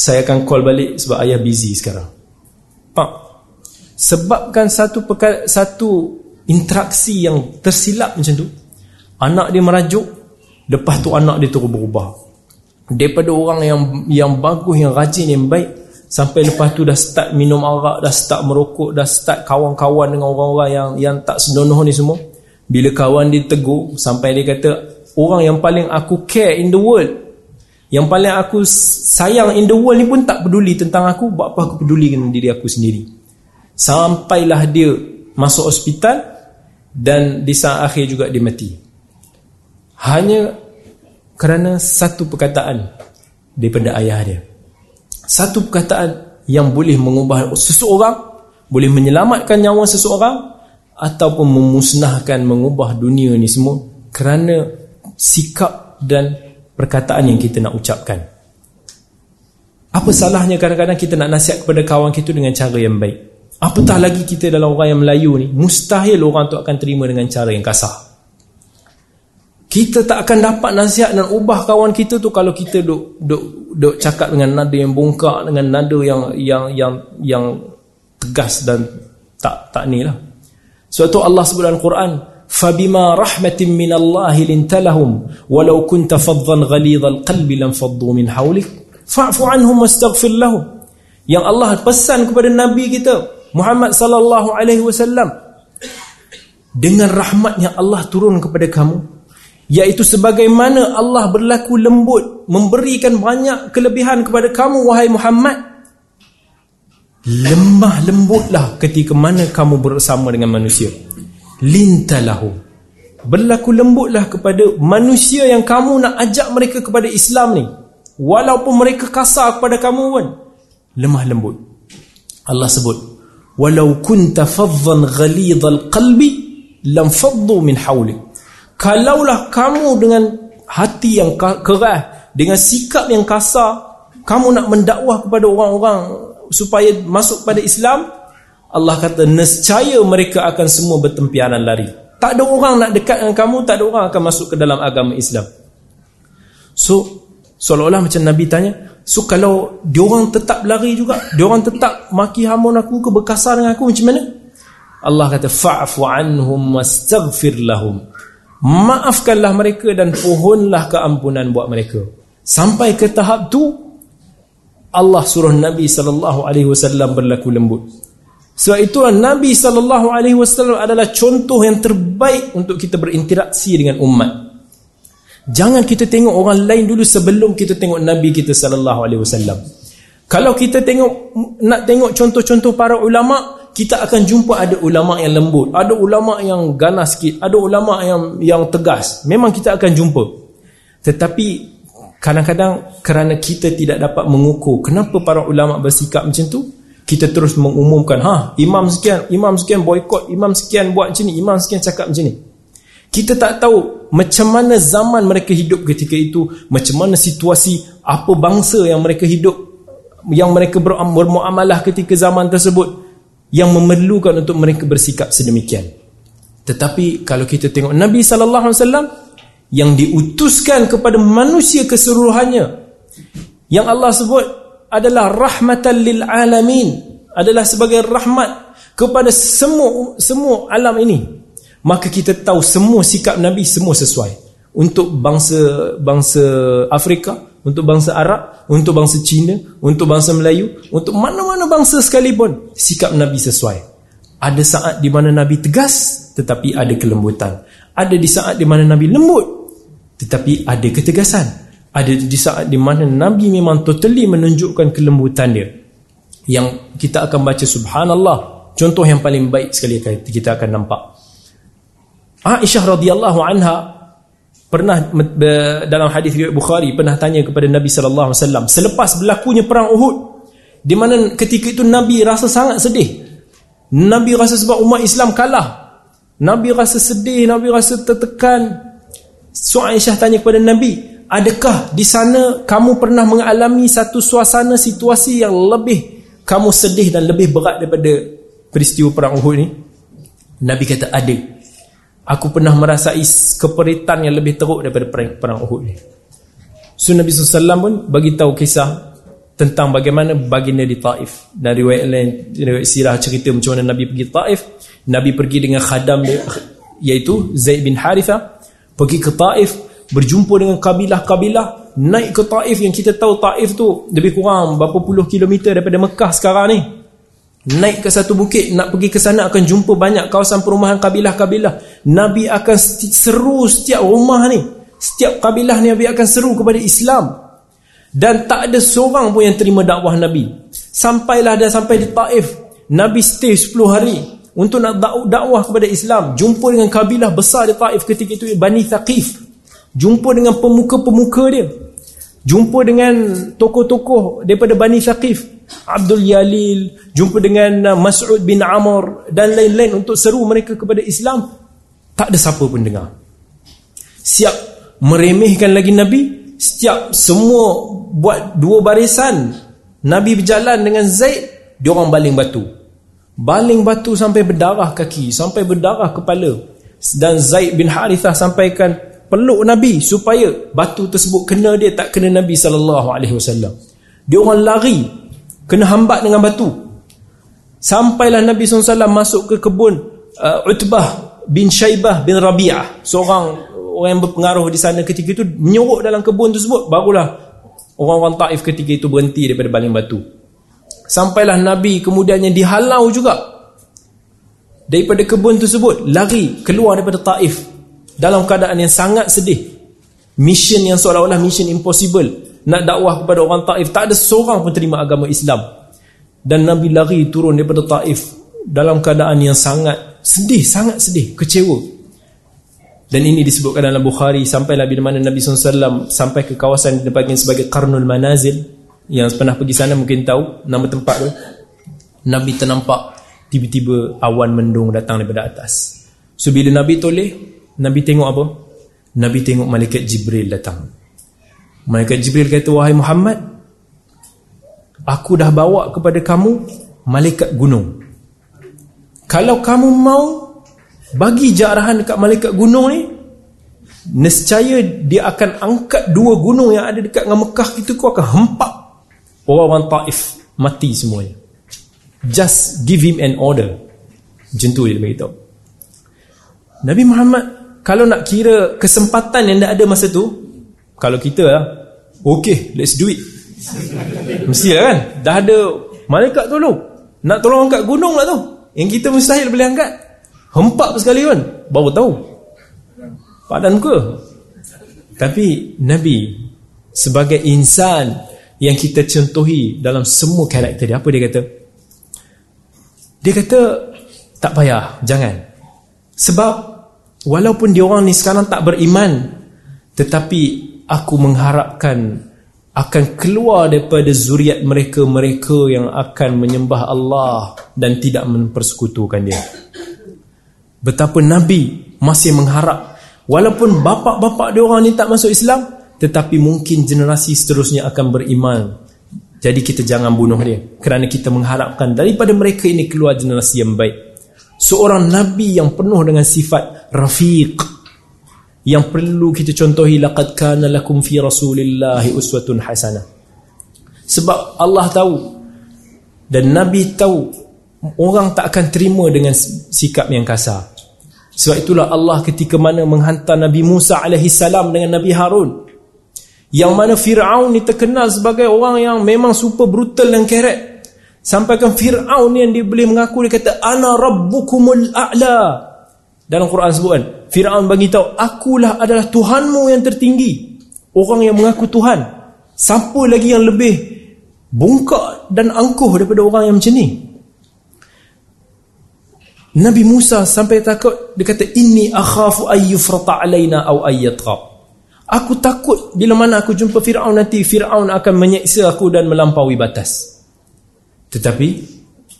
saya akan call balik sebab ayah busy sekarang. Pak, sebabkan satu satu interaksi yang tersilap macam tu, Anak dia merajuk Lepas tu anak dia terus berubah Daripada orang yang yang bagus, yang rajin, yang baik Sampai lepas tu dah start minum arak Dah start merokok Dah start kawan-kawan dengan orang-orang yang yang tak senonoh ni semua Bila kawan dia tegur Sampai dia kata Orang yang paling aku care in the world Yang paling aku sayang in the world ni pun tak peduli tentang aku Buat apa aku peduli dengan diri aku sendiri Sampailah dia masuk hospital Dan di saat akhir juga dia mati hanya kerana satu perkataan daripada ayah dia. Satu perkataan yang boleh mengubah seseorang, boleh menyelamatkan nyawa seseorang ataupun memusnahkan, mengubah dunia ni semua kerana sikap dan perkataan yang kita nak ucapkan. Apa salahnya kadang-kadang kita nak nasihat kepada kawan kita dengan cara yang baik? Apatah lagi kita dalam orang yang Melayu ni, mustahil orang tu akan terima dengan cara yang kasar. Kita tak akan dapat nasihat dan ubah kawan kita tu kalau kita duk duk duk cakap dengan nada yang bongkak dengan nada yang yang yang yang tegas dan tak tak nilah. Sebab tu Allah sebut dalam Quran, "Fabima rahmatin min Allah lintalahum walau kunta faddan ghalidhal qalbi lam faddu min hawlik fa'fu anhum wastaghfir lahum." Yang Allah pesan kepada nabi kita Muhammad sallallahu alaihi wasallam dengan rahmat yang Allah turun kepada kamu Iaitu sebagaimana Allah berlaku lembut Memberikan banyak kelebihan kepada kamu Wahai Muhammad Lemah lembutlah ketika mana kamu bersama dengan manusia. Lintalahu Berlaku lembutlah kepada manusia yang kamu nak ajak mereka kepada Islam ni Walaupun mereka kasar kepada kamu pun Lemah lembut Allah sebut Walau kunta fadhan ghalidhal qalbi Lam faddu min hawlik Kalaulah kamu dengan hati yang keras, dengan sikap yang kasar, kamu nak mendakwah kepada orang-orang supaya masuk pada Islam, Allah kata nescaya mereka akan semua bertempiaran lari. Tak ada orang nak dekat dengan kamu, tak ada orang akan masuk ke dalam agama Islam. So, seolah-olah macam Nabi tanya, so kalau diorang tetap lari juga, diorang tetap maki hamun aku ke berkasar dengan aku macam mana? Allah kata fa'fu anhum wastaghfir lahum. Maafkanlah mereka dan pohonlah keampunan buat mereka. Sampai ke tahap tu Allah suruh Nabi sallallahu alaihi wasallam berlaku lembut. Sebab itu Nabi sallallahu alaihi wasallam adalah contoh yang terbaik untuk kita berinteraksi dengan umat jangan kita tengok orang lain dulu sebelum kita tengok Nabi kita sallallahu alaihi wasallam kalau kita tengok nak tengok contoh-contoh para ulama kita akan jumpa ada ulama yang lembut, ada ulama yang ganas sikit, ada ulama yang yang tegas. Memang kita akan jumpa. Tetapi kadang-kadang kerana kita tidak dapat mengukur kenapa para ulama bersikap macam tu, kita terus mengumumkan ha imam sekian imam sekian boikot imam sekian buat macam ni imam sekian cakap macam ni kita tak tahu macam mana zaman mereka hidup ketika itu macam mana situasi apa bangsa yang mereka hidup yang mereka bermuamalah ketika zaman tersebut yang memerlukan untuk mereka bersikap sedemikian. Tetapi kalau kita tengok Nabi sallallahu alaihi wasallam yang diutuskan kepada manusia keseluruhannya yang Allah sebut adalah rahmatan lil alamin adalah sebagai rahmat kepada semua semua alam ini maka kita tahu semua sikap nabi semua sesuai. Untuk bangsa bangsa Afrika untuk bangsa Arab untuk bangsa Cina untuk bangsa Melayu untuk mana-mana bangsa sekalipun sikap nabi sesuai. Ada saat di mana nabi tegas tetapi ada kelembutan. Ada di saat di mana nabi lembut tetapi ada ketegasan. Ada di saat di mana Nabi memang totally menunjukkan kelembutan dia. Yang kita akan baca subhanallah. Contoh yang paling baik sekali kita akan nampak Aisyah radhiyallahu anha pernah dalam hadis riwayat Bukhari pernah tanya kepada Nabi sallallahu alaihi wasallam selepas berlakunya perang Uhud di mana ketika itu Nabi rasa sangat sedih? Nabi rasa sebab umat Islam kalah. Nabi rasa sedih Nabi rasa tertekan. So Aisyah tanya kepada Nabi adakah di sana kamu pernah mengalami satu suasana situasi yang lebih kamu sedih dan lebih berat daripada peristiwa perang Uhud ni? Nabi kata ada aku pernah merasai keperitan yang lebih teruk daripada perang, perang Uhud ni. So Nabi SAW pun bagi tahu kisah tentang bagaimana baginda di Taif. Dan riwayat lain riwayat sirah cerita macam mana Nabi pergi Taif. Nabi pergi dengan khadam dia iaitu Zaid bin Haritha pergi ke Taif berjumpa dengan kabilah-kabilah naik ke Taif. Yang kita tahu Taif tu lebih kurang berapa puluh kilometer daripada Mekah sekarang ni naik ke satu bukit nak pergi ke sana akan jumpa banyak kawasan perumahan kabilah-kabilah. Nabi akan seru setiap rumah ni. Setiap kabilah ni Nabi akan seru kepada Islam. Dan tak ada seorang pun yang terima dakwah Nabi. Sampailah dah sampai di Taif Nabi stay 10 hari untuk nak dakwah kepada Islam. Jumpa dengan kabilah besar di Taif ketika itu Bani Thaqif. Jumpa dengan pemuka-pemuka dia. Jumpa dengan tokoh-tokoh daripada Bani Thaqif. Abdul Yalil. Jumpa dengan uh, Mas'ud bin Amr. Dan lain-lain untuk seru mereka kepada Islam. Tak ada siapa pun dengar. Siap meremehkan lagi Nabi. Setiap semua buat dua barisan. Nabi berjalan dengan Zaid. Dia orang baling batu. Baling batu sampai berdarah kaki. Sampai berdarah kepala. Dan Zaid bin Harithah sampaikan peluk Nabi supaya batu tersebut kena dia tak kena Nabi wasallam. Dia orang lari kena hambat dengan batu. Sampailah Nabi SAW masuk ke kebun uh, Utbah bin Syaibah bin Rabi'ah. Seorang orang yang berpengaruh di sana ketika itu menyorok dalam kebun tersebut. Barulah orang-orang Taif ketika itu berhenti daripada baling batu. Sampailah Nabi kemudiannya dihalau juga daripada kebun tersebut. Lari keluar daripada Taif dalam keadaan yang sangat sedih mission yang seolah-olah mission impossible nak dakwah kepada orang Taif tak ada seorang pun terima agama Islam. Dan Nabi lari turun daripada Taif dalam keadaan yang sangat sedih sangat sedih kecewa. Dan ini disebutkan dalam Bukhari sampailah bila mana Nabi SAW sampai ke kawasan yang dipanggil sebagai Qarnul Manazil. Yang pernah pergi sana mungkin tahu nama tempat tu Nabi ternampak tiba-tiba awan mendung datang daripada atas. So bila Nabi toleh Nabi tengok apa? Nabi tengok malaikat Jibril datang. Malaikat Jibril kata, "Wahai Muhammad, aku dah bawa kepada kamu malaikat gunung. Kalau kamu mau bagi jarahan dekat malaikat gunung ni, nescaya dia akan angkat dua gunung yang ada dekat dengan Mekah itu kau akan hempak orang-orang Taif mati semuanya. Just give him an order." Macam tu dia beritahu. Nabi Muhammad kalau nak kira kesempatan yang dah ada masa tu kalau kita lah okay let's do it. Mestilah kan? Dah ada malaikat tolong nak tolong angkat gunung lah tu. Yang kita mustahil boleh angkat. Hempak sekali kan? Baru tahu. Padan ke tapi Nabi sebagai insan yang kita contohi dalam semua karakter dia apa dia kata? Dia kata tak payah jangan. Sebab Walaupun dia orang ni sekarang tak beriman Tetapi aku mengharapkan akan keluar daripada zuriat mereka-mereka yang akan menyembah Allah dan tidak mempersekutukan dia. Betapa Nabi masih mengharap walaupun bapa-bapa dia orang ni tak masuk Islam tetapi mungkin generasi seterusnya akan beriman. Jadi kita jangan bunuh dia kerana kita mengharapkan daripada mereka ini keluar generasi yang baik. Seorang Nabi yang penuh dengan sifat rafiq yang perlu kita contohi laqad kana lakum fi rasulillahi uswatun hasanah. Sebab Allah tahu dan Nabi tahu orang tak akan terima dengan sikap yang kasar. Sebab itulah Allah ketika mana menghantar Nabi Musa alaihi salam dengan Nabi Harun yang mana Fir'aun ni terkenal sebagai orang yang memang super brutal dan keret sampaikan Fir'aun ni yang dia boleh mengaku dia kata ana rabbukumul a'la. Dalam Quran sebutkan Fir'aun bagi tahu akulah adalah Tuhanmu yang tertinggi. Orang yang mengaku Tuhan. Siapa lagi yang lebih bungkak dan angkuh daripada orang yang macam ni? Nabi Musa sampai takut dia kata inni akhafu ayyufrata alaina aw ayyatqa aku takut bila mana aku jumpa Fir'aun nanti Fir'aun akan menyeksa aku dan melampaui batas. Tetapi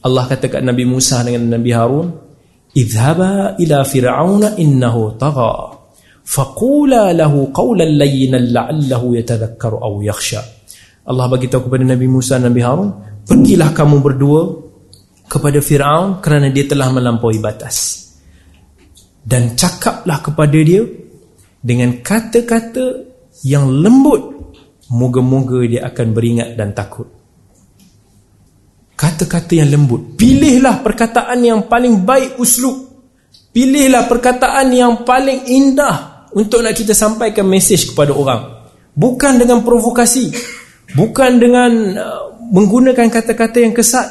Allah kata kat Nabi Musa dengan Nabi Harun اذهبا إلى فرعون إنه طغى فقولا له قولا لينا لعله يتذكر أو يخشى Allah bagi tahu kepada Nabi Musa dan Nabi Harun pergilah kamu berdua kepada Firaun kerana dia telah melampaui batas dan cakaplah kepada dia dengan kata-kata yang lembut moga-moga dia akan beringat dan takut kata-kata yang lembut. Pilihlah perkataan yang paling baik uslub. Pilihlah perkataan yang paling indah untuk nak kita sampaikan mesej kepada orang. Bukan dengan provokasi. Bukan dengan uh, menggunakan kata-kata yang kesat.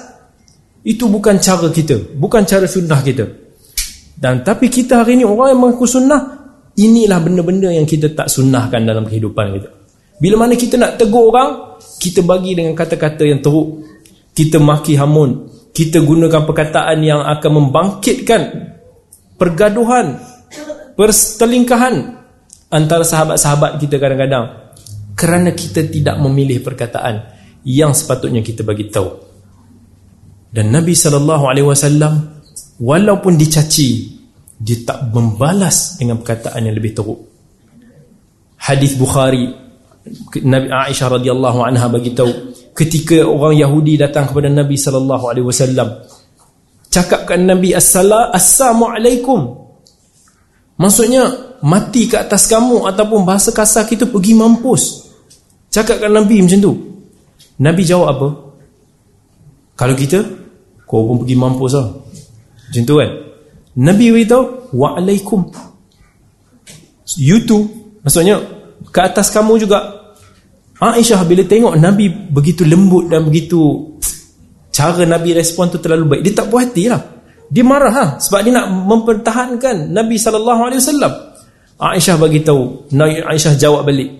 Itu bukan cara kita. Bukan cara sunnah kita. Dan tapi kita hari ini orang yang mengaku sunnah inilah benda-benda yang kita tak sunnahkan dalam kehidupan kita. Bila mana kita nak tegur orang kita bagi dengan kata-kata yang teruk kita maki hamun. Kita gunakan perkataan yang akan membangkitkan pergaduhan perselingkahan antara sahabat-sahabat kita kadang-kadang. Kerana kita tidak memilih perkataan yang sepatutnya kita bagi tahu. Dan Nabi sallallahu alaihi wasallam walaupun dicaci dia tak membalas dengan perkataan yang lebih teruk. Hadis bukhari Nabi Aisyah radhiyallahu anha bagi tahu ketika orang Yahudi datang kepada Nabi sallallahu alaihi wasallam cakapkan Nabi assalamualaikum. Maksudnya mati ke atas kamu ataupun bahasa kasar kita pergi mampus. Cakapkan Nabi macam tu. Nabi jawab apa? Kalau kita kau pun pergi mampus lah. Macam tu kan? Nabi beritahu waalaikum. You too maksudnya ke atas kamu juga Aisyah bila tengok Nabi begitu lembut dan begitu cara Nabi respon tu terlalu baik. Dia tak puas hati lah. Dia marah ha? sebab dia nak mempertahankan Nabi SAW Aisyah bagi tahu Aisyah jawab balik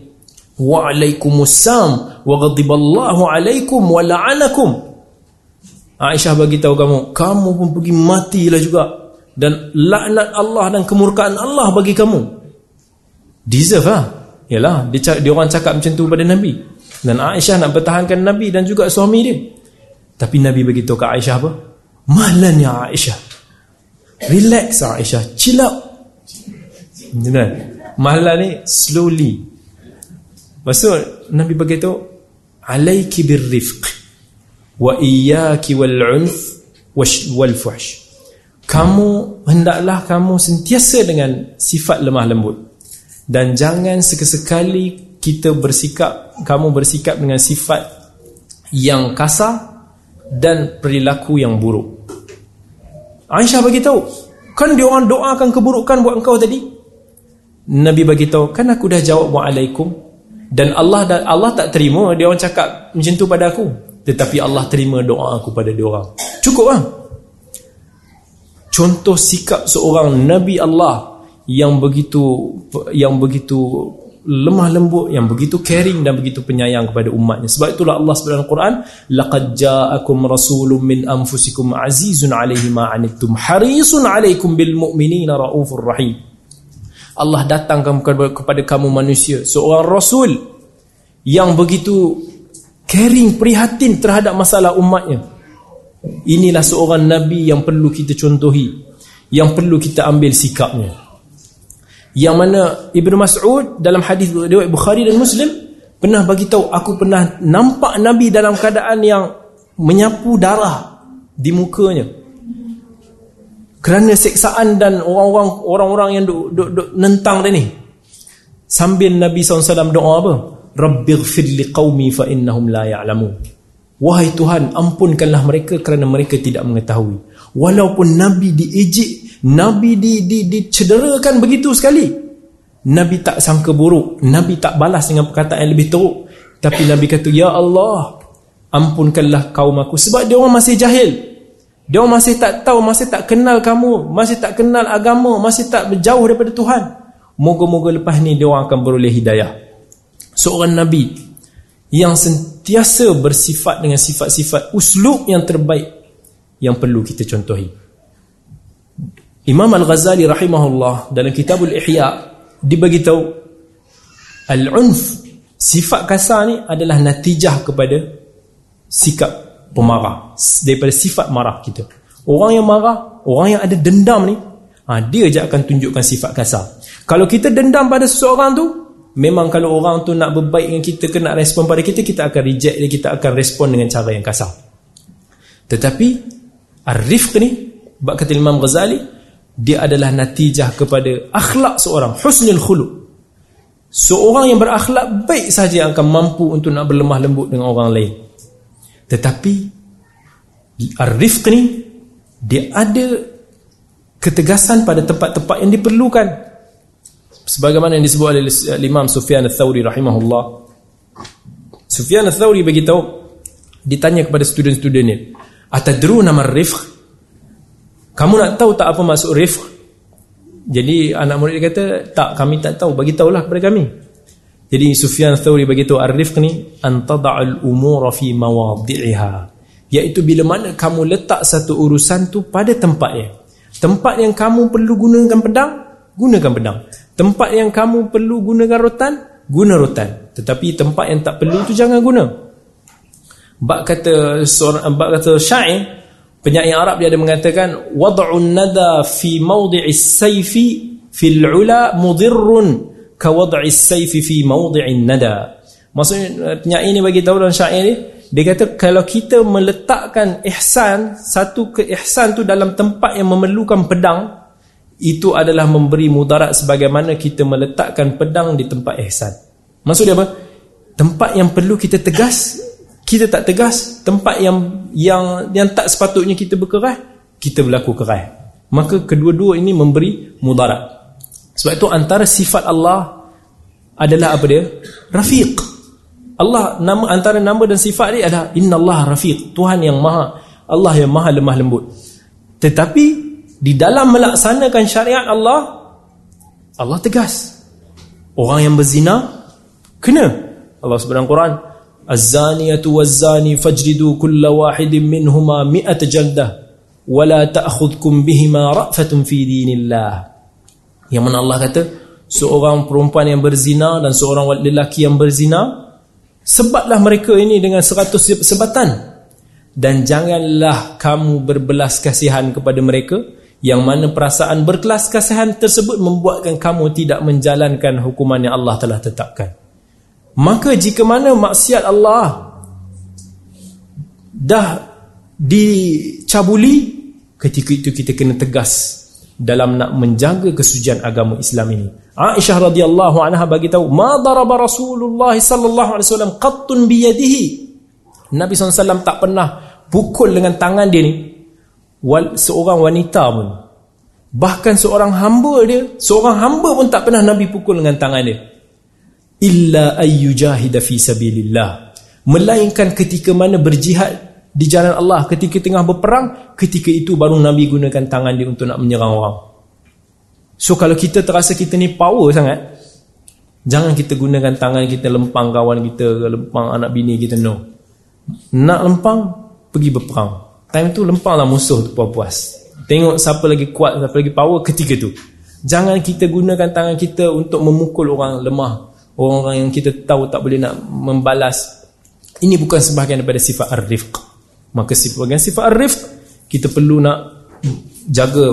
Wa'alaikumussalam wa ghadiballahu alaikum wa la'anakum. Aisyah bagi tahu kamu kamu pun pergi matilah juga dan laknat Allah dan kemurkaan Allah bagi kamu. Deserve ha Yalah, dia, dia orang cakap macam tu pada Nabi. Dan Aisyah nak pertahankan Nabi dan juga suami dia. Tapi Nabi beritahu ke Aisyah apa? Mahlan ya Aisyah. Relax Aisyah. Chill out. Macam Mahlan ni slowly. Maksud Nabi beritahu alaiki birrifq wa iyyaki wal unf wal fuhsh. Kamu hendaklah kamu sentiasa dengan sifat lemah lembut dan jangan sekali-sekali kita bersikap kamu bersikap dengan sifat yang kasar dan perilaku yang buruk. Aisyah bagi tahu kan dia orang doakan keburukan buat engkau tadi? Nabi bagi tahu kan aku dah jawab waalaikum. Dan Allah dan Allah tak terima dia orang cakap macam tu pada aku. Tetapi Allah terima doa aku pada dia orang. Cukup ah? Contoh sikap seorang nabi Allah yang begitu yang begitu lemah lembut yang begitu caring dan begitu penyayang kepada umatnya sebab itulah Allah sebut Quran laqad ja'akum rasulun min anfusikum azizun 'alaihi ma 'anittum harisun 'alaikum bil mu'minina raufur rahim Allah datangkan kepada kamu manusia seorang rasul yang begitu caring, prihatin terhadap masalah umatnya. Inilah seorang Nabi yang perlu kita contohi, yang perlu kita ambil sikapnya. Yang mana Ibn Mas'ud dalam hadis riwayat Bukhari dan Muslim pernah bagi tahu aku pernah nampak Nabi dalam keadaan yang menyapu darah di mukanya. Kerana seksaan dan orang-orang orang-orang yang duk, duk, duk nentang dia ni. Sambil Nabi SAW doa apa? Rabbighfir liqaumi fa innahum la ya'lamun. Wahai Tuhan, ampunkanlah mereka kerana mereka tidak mengetahui. Walaupun Nabi diejek, Nabi di, di, dicederakan begitu sekali. Nabi tak sangka buruk. Nabi tak balas dengan perkataan yang lebih teruk. Tapi Nabi kata, Ya Allah, ampunkanlah kaum aku. Sebab dia orang masih jahil. Dia orang masih tak tahu, masih tak kenal kamu, masih tak kenal agama, masih tak berjauh daripada Tuhan. Moga-moga lepas ni dia orang akan beroleh hidayah. Seorang Nabi yang sentiasa bersifat dengan sifat-sifat uslub yang terbaik yang perlu kita contohi. Imam Al-Ghazali rahimahullah dalam kitabul Ihya dibagi tahu al-unf sifat kasar ni adalah natijah kepada sikap pemarah. Daripada sifat marah kita. Orang yang marah orang yang ada dendam ni ha, dia je akan tunjukkan sifat kasar. Kalau kita dendam pada seseorang tu memang kalau orang tu nak berbaik dengan kita ke nak respon pada kita kita akan reject dia kita akan respon dengan cara yang kasar. Tetapi arif ni bab kata Imam Ghazali dia adalah natijah kepada akhlak seorang husnul khuluq. Seorang yang berakhlak baik saja yang akan mampu untuk nak berlemah lembut dengan orang lain. Tetapi Ar-Rifq ni Dia ada Ketegasan pada tempat-tempat yang diperlukan. Sebagaimana yang disebut oleh Imam Sufyan al-Thawri rahimahullah. Sufyan al-Thawri beritahu Ditanya kepada student-student ni Atadru nama Rifq Kamu nak tahu tak apa maksud Rifq Jadi anak murid dia kata Tak kami tak tahu Bagitahulah kepada kami jadi Sufyan Thawri begitu ar-rifq ni antada'al umura fi mawadhi'iha iaitu bila mana kamu letak satu urusan tu pada tempatnya. Tempat yang kamu perlu gunakan pedang, gunakan pedang. Tempat yang kamu perlu gunakan rotan, guna rotan. Tetapi tempat yang tak perlu tu jangan guna. Bak kata seorang bak kata syair penyair Arab dia ada mengatakan wad'un nada fi mawdi'is sayfi fil 'ula mudirrun kawad'i sayfi fi mawdi'in nada maksudnya penyair ni bagi tahu dalam syair ni dia kata kalau kita meletakkan ihsan satu ke ihsan tu dalam tempat yang memerlukan pedang itu adalah memberi mudarat sebagaimana kita meletakkan pedang di tempat ihsan. Maksudnya apa? Tempat yang perlu kita tegas kita tak tegas tempat yang yang yang tak sepatutnya kita berkeras kita berlaku keras maka kedua-dua ini memberi mudarat sebab itu antara sifat Allah adalah apa dia? Rafiq. Allah nama antara nama dan sifat dia adalah Innallaha Rafiq. Tuhan yang Maha Allah yang Maha lemah lembut. Tetapi di dalam melaksanakan syariat Allah Allah tegas. Orang yang berzina kena. Allah Subhanahu Quran Az-zaniyatu waz-zani fajridu kulla wahidin minhuma mi'at jaldah wa la ta'khudhukum bihima ra'fatun fi dinillah. Yang mana Allah kata seorang perempuan yang berzina dan seorang lelaki yang berzina sebablah mereka ini dengan seratus sebatan dan janganlah kamu berbelas kasihan kepada mereka yang mana perasaan berkelas kasihan tersebut membuatkan kamu tidak menjalankan hukuman yang Allah telah tetapkan maka jika mana maksiat Allah dah dicabuli ketika itu kita kena tegas dalam nak menjaga kesucian agama Islam ini. Aisyah radhiyallahu anha bagi tahu, "Ma daraba Rasulullah sallallahu alaihi wasallam qattun bi yadihi." Nabi SAW tak pernah pukul dengan tangan dia ni seorang wanita pun. Bahkan seorang hamba dia, seorang hamba pun tak pernah Nabi pukul dengan tangan dia. Illa ayyujahida fi sabilillah. Melainkan ketika mana berjihad di jalan Allah ketika tengah berperang ketika itu baru Nabi gunakan tangan dia untuk nak menyerang orang. So kalau kita terasa kita ni power sangat jangan kita gunakan tangan kita lempang kawan kita lempang anak bini kita no. Nak lempang pergi berperang. Time tu lempanglah musuh tu puas-puas. Tengok siapa lagi kuat siapa lagi power ketika tu. Jangan kita gunakan tangan kita untuk memukul orang lemah orang-orang yang kita tahu tak boleh nak membalas ini bukan sebahagian daripada sifat ar-rifq. Maka sebahagian sifat ar-rifq kita perlu nak jaga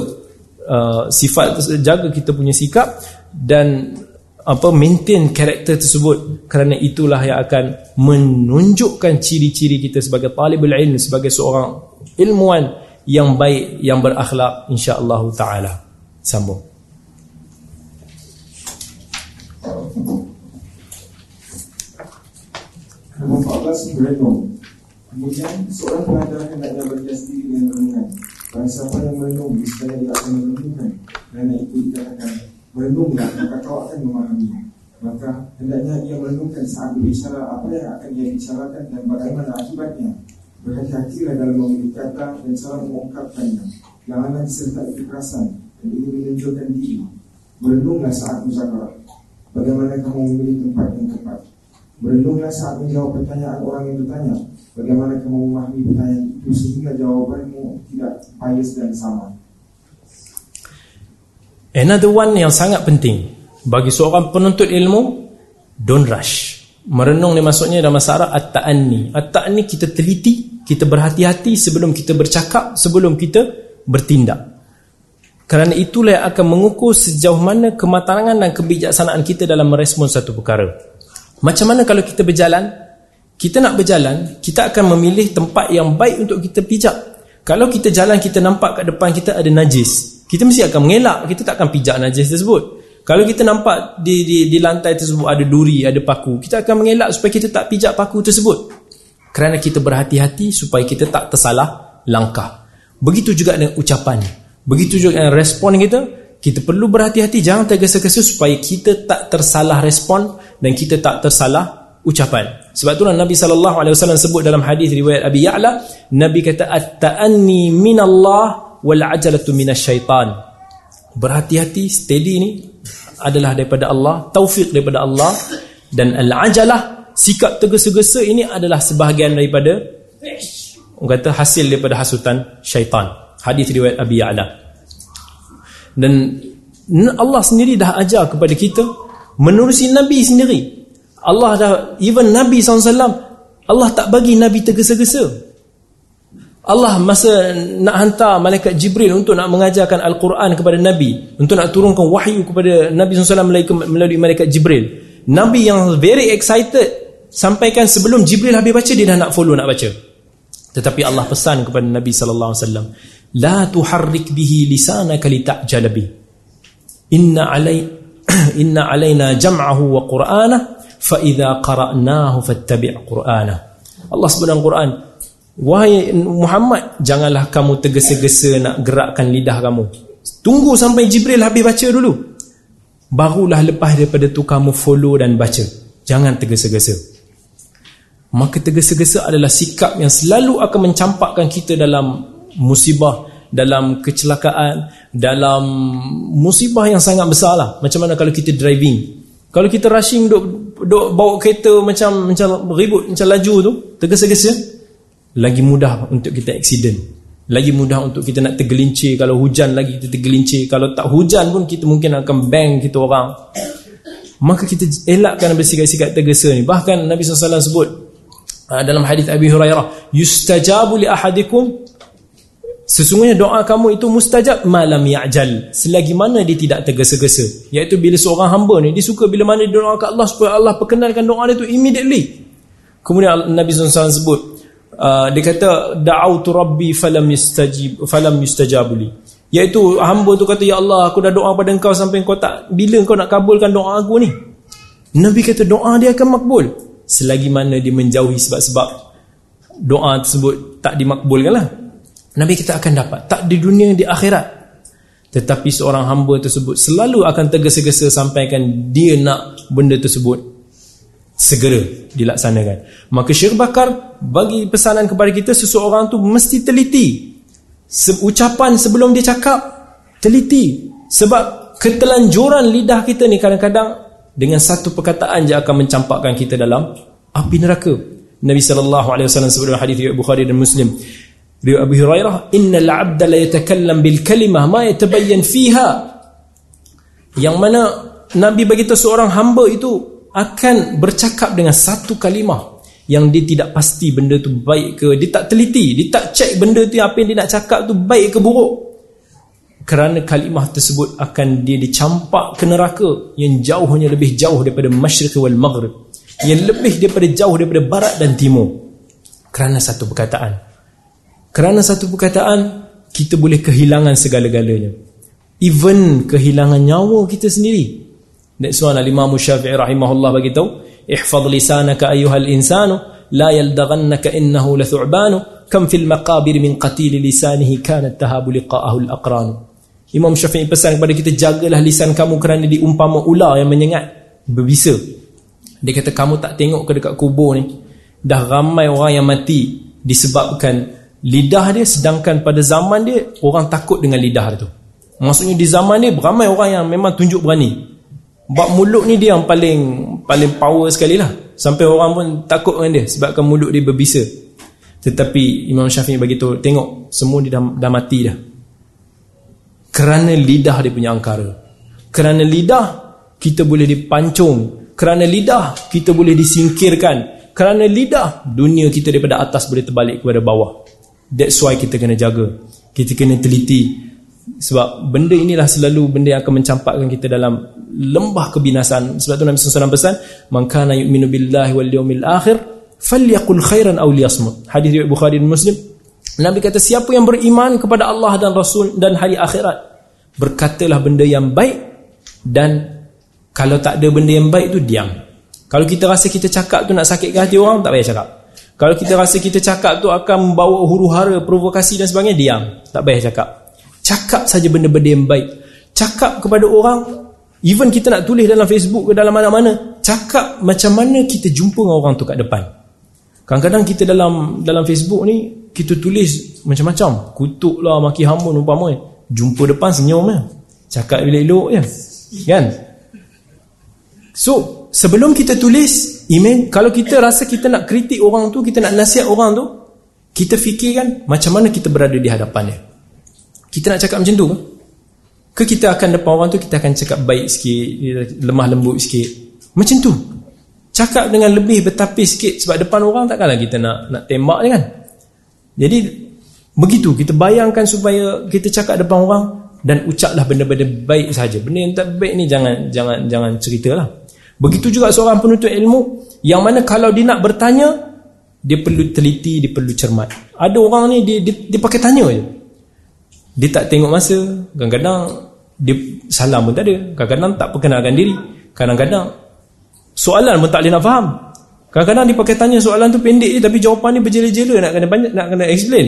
uh, sifat jaga kita punya sikap dan apa maintain karakter tersebut. Kerana itulah yang akan menunjukkan ciri-ciri kita sebagai talibul ilm sebagai seorang ilmuwan yang baik yang berakhlak. insya-Allah taala. Sambung Nombor 14 Merenung Kemudian seorang pengajar hendaknya berhias diri dengan renungan. Barang siapa yang merenung Misalnya dia akan merenungkan. Kerana itu dikatakan Merenunglah maka kau akan memahami. Maka hendaknya ia merenungkan saat berbicara Apa yang akan dia bicarakan dan bagaimana akibatnya. Berhati-hatilah dalam memilih kata dan cara mengungkapkannya. Janganlah disertai kekerasan Dan ini menunjukkan diri. Merenunglah saat muzakarah Bagaimana kamu memilih tempat yang tepat Berlindunglah saat menjawab pertanyaan orang yang bertanya. Bagaimana kamu memahami pertanyaan itu Sehingga jawabanmu tidak bias dan sama? Another one yang sangat penting. Bagi seorang penuntut ilmu Don't rush. Merenung ni maksudnya dalam masalah At-ta'anni. At-ta'anni kita teliti Kita berhati-hati sebelum kita bercakap Sebelum kita bertindak. Kerana itulah yang akan mengukur sejauh mana kematangan dan kebijaksanaan kita dalam merespon satu perkara. Macam mana kalau kita berjalan? Kita nak berjalan Kita akan memilih tempat yang baik untuk kita pijak. Kalau kita jalan kita nampak kat depan kita ada najis. Kita mesti akan mengelak. Kita tak akan pijak najis tersebut. Kalau kita nampak di, di, di lantai tersebut ada duri, ada paku Kita akan mengelak supaya kita tak pijak paku tersebut. Kerana kita berhati-hati supaya kita tak tersalah langkah. Begitu juga dengan ucapan. Begitu juga dengan respon kita. Kita perlu berhati-hati. Jangan tergesa-gesa supaya kita tak tersalah respon dan kita tak tersalah ucapan. Sebab itulah Nabi sallallahu alaihi wasallam sebut dalam hadis riwayat Abi Ya'la, Nabi kata at-ta'anni minallah wal 'ajalatu minasyaitan. Berhati-hati, steady ni adalah daripada Allah, taufik daripada Allah dan al-ajalah sikap tergesa-gesa ini adalah sebahagian daripada orang kata hasil daripada hasutan syaitan. Hadis riwayat Abi Ya'la dan Allah sendiri dah ajar kepada kita menerusi Nabi sendiri. Allah dah even Nabi SAW Allah tak bagi Nabi tergesa-gesa. Allah masa nak hantar malaikat Jibril untuk nak mengajarkan Al-Quran kepada Nabi untuk nak turunkan wahyu kepada Nabi SAW melalui malaikat Jibril. Nabi yang very excited sampaikan sebelum Jibril habis baca dia dah nak follow nak baca. Tetapi Allah pesan kepada Nabi sallallahu alaihi wasallam la tuharrik bihi lisanaka lita'jala bi. Inna alai inna alaina jam'ahu wa qur'ana fa idza qara'nahu fattabi' qur'ana Allah dalam Quran wahai Muhammad janganlah kamu tergesa-gesa nak gerakkan lidah kamu. Tunggu sampai Jibril habis baca dulu. Barulah lepas daripada tu kamu follow dan baca. Jangan tergesa-gesa. Maka tergesa-gesa adalah sikap yang selalu akan mencampakkan kita dalam musibah dalam kecelakaan dalam musibah yang sangat besar lah macam mana kalau kita driving? Kalau kita rushing duk, duk bawa kereta macam macam ribut macam laju tu tergesa-gesa lagi mudah untuk kita accident. Lagi mudah untuk kita nak tergelincir. Kalau hujan lagi kita tergelincir. Kalau tak hujan pun kita mungkin akan bang kita orang. Maka kita elakkan bersikap-sikap tergesa ni. Bahkan Nabi SAW sebut uh, dalam hadis Abi Hurairah yustajabu li ahadikum Sesungguhnya doa kamu itu mustajab malam ya'jal. Selagi mana dia tidak tergesa-gesa. Iaitu bila seorang hamba ni dia suka bila mana dia doa ke Allah supaya Allah perkenalkan doa dia itu immediately. Kemudian Nabi SAW sebut uh, dia kata da'autu rabbi falam yustajib falam yustajabuli iaitu hamba tu kata ya Allah aku dah doa pada engkau sampai engkau tak bila engkau nak kabulkan doa aku ni? Nabi kata doa dia akan makbul. Selagi mana dia menjauhi sebab-sebab doa tersebut tak dimakbulkan lah Nabi kita akan dapat. Tak di dunia di akhirat. Tetapi seorang hamba tersebut selalu akan tergesa-gesa sampaikan dia nak benda tersebut segera dilaksanakan. Maka Syekh Bakar bagi pesanan kepada kita seseorang tu mesti teliti ucapan sebelum dia cakap. Teliti sebab ketelanjuran lidah kita ni kadang-kadang dengan satu perkataan je akan mencampakkan kita dalam api neraka. Nabi sallallahu alaihi wasallam sebut dalam hadis Bukhari dan Muslim Riwayat Abu Hurairah, "Innal 'abda la yatakallam bil kalimah ma yatabayyan fiha." Yang mana Nabi bagi tahu seorang hamba itu akan bercakap dengan satu kalimah yang dia tidak pasti benda tu baik ke dia tak teliti dia tak cek benda tu apa yang dia nak cakap tu baik ke buruk. Kerana kalimah tersebut akan dia dicampak ke neraka yang jauhnya lebih jauh daripada masyriq wal maghrib yang lebih daripada jauh daripada barat dan timur. Kerana satu perkataan kerana satu perkataan kita boleh kehilangan segala-galanya even kehilangan nyawa kita sendiri That's why Imam Syafi'i rahimahullah bagi tahu, "Ihfaz lisanaka ayyuhal insanu la yaldaghannaka innahu lathu'ban kam fil maqabir min qatil lisanihi kanat tahabu liqa'ahu al-aqran." Imam Syafi'i pesan kepada kita jagalah lisan kamu kerana diumpama ular yang menyengat berbisa. Dia kata kamu tak tengok ke dekat kubur ni dah ramai orang yang mati disebabkan lidah dia sedangkan pada zaman dia orang takut dengan lidah tu. Maksudnya di zaman ni ramai orang yang memang tunjuk berani Bab mulut ni dia yang paling paling power sekali lah. Sampai orang pun takut dengan dia sebabkan mulut dia berbisa. Tetapi Imam Syafi'i bagi tahu tengok semua dia dah, dah mati dah. Kerana lidah dia punya angkara. Kerana lidah kita boleh dipancung. Kerana lidah kita boleh disingkirkan. Kerana lidah dunia kita daripada atas boleh terbalik kepada bawah. That's why kita kena jaga. Kita kena teliti. Sebab benda inilah selalu benda yang akan mencampakkan kita dalam lembah kebinasan sebab tu Nabi SAW pesan man kana yu'minu billahi wal yawmil akhir falyakul khairan aw liyasmut. Hadis riwayat Bukhari dan Muslim. Nabi kata siapa yang beriman kepada Allah dan Rasul dan hari akhirat berkatalah benda yang baik dan kalau tak ada benda yang baik tu diam. Kalau kita rasa kita cakap tu nak sakitkan hati orang tak payah cakap kalau kita rasa kita cakap tu akan membawa huru hara provokasi dan sebagainya diam tak payah cakap Cakap saja benda-benda yang baik. Cakap kepada orang, even kita nak tulis dalam Facebook ke dalam mana-mana, cakap macam mana kita jumpa dengan orang tu kat depan. Kadang-kadang kita dalam dalam Facebook ni, kita tulis macam-macam. Kutuk lah, maki hamun, umpama. Jumpa depan senyum ya. Cakap elok-elok je. Kan? So, sebelum kita tulis email, kalau kita rasa kita nak kritik orang tu, kita nak nasihat orang tu, kita fikirkan macam mana kita berada di hadapan dia. Kita nak cakap macam tu ke? Kita akan depan orang tu Kita akan cakap baik sikit Lemah lembut sikit Macam tu Cakap dengan lebih bertapis sikit Sebab depan orang takkanlah kita nak nak tembak je kan Jadi Begitu kita bayangkan supaya Kita cakap depan orang Dan ucaplah benda-benda baik saja. Benda yang tak baik ni Jangan jangan jangan ceritalah Begitu juga seorang penuntut ilmu Yang mana kalau dia nak bertanya Dia perlu teliti Dia perlu cermat. Ada orang ni dia, dia, dia pakai tanya je. Dia tak tengok masa kadang-kadang dia salam pun tak ada. Kadang-kadang tak perkenalkan diri. Kadang-kadang soalan pun tak boleh nak faham. Kadang-kadang dia pakai tanya soalan tu pendek je tapi jawapan ni berjela-jela nak kena banyak nak kena explain.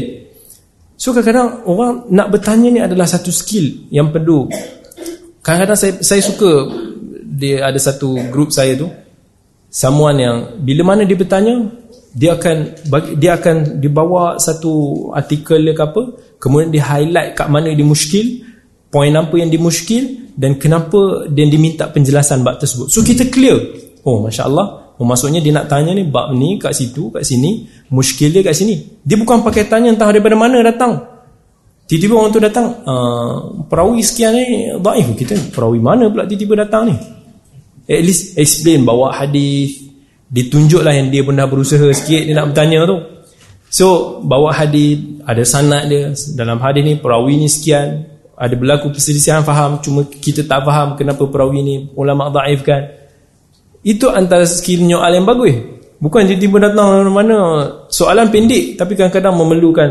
So kadang-kadang orang nak bertanya ni adalah satu skill yang perlu. Kadang-kadang saya, saya suka dia ada satu group saya tu someone yang bila mana dia bertanya dia akan dia akan dibawa satu artikel ke apa kemudian dia highlight kat mana dia muskil poin apa yang dia muskil dan kenapa dia diminta penjelasan bab tersebut. So kita clear. Oh masya-Allah. Oh maksudnya dia nak tanya ni bab ni kat situ kat sini muskil dia kat sini. Dia bukan pakai tanya entah daripada mana datang. Tiba-tiba orang tu datang uh, perawi sekian ni daif kita perawi mana pula tiba-tiba datang ni at least explain bawa hadis ditunjuklah yang dia pun dah berusaha sikit dia nak bertanya tu So bawa hadis ada sanad dia dalam hadis ni perawi ni sekian ada berlaku perselisihan faham cuma kita tak faham kenapa perawi ni ulama dhaifkan. Itu antara skill nyoal yang bagus. Bukan tiba-tiba datang mana-mana soalan pendek tapi kadang-kadang memerlukan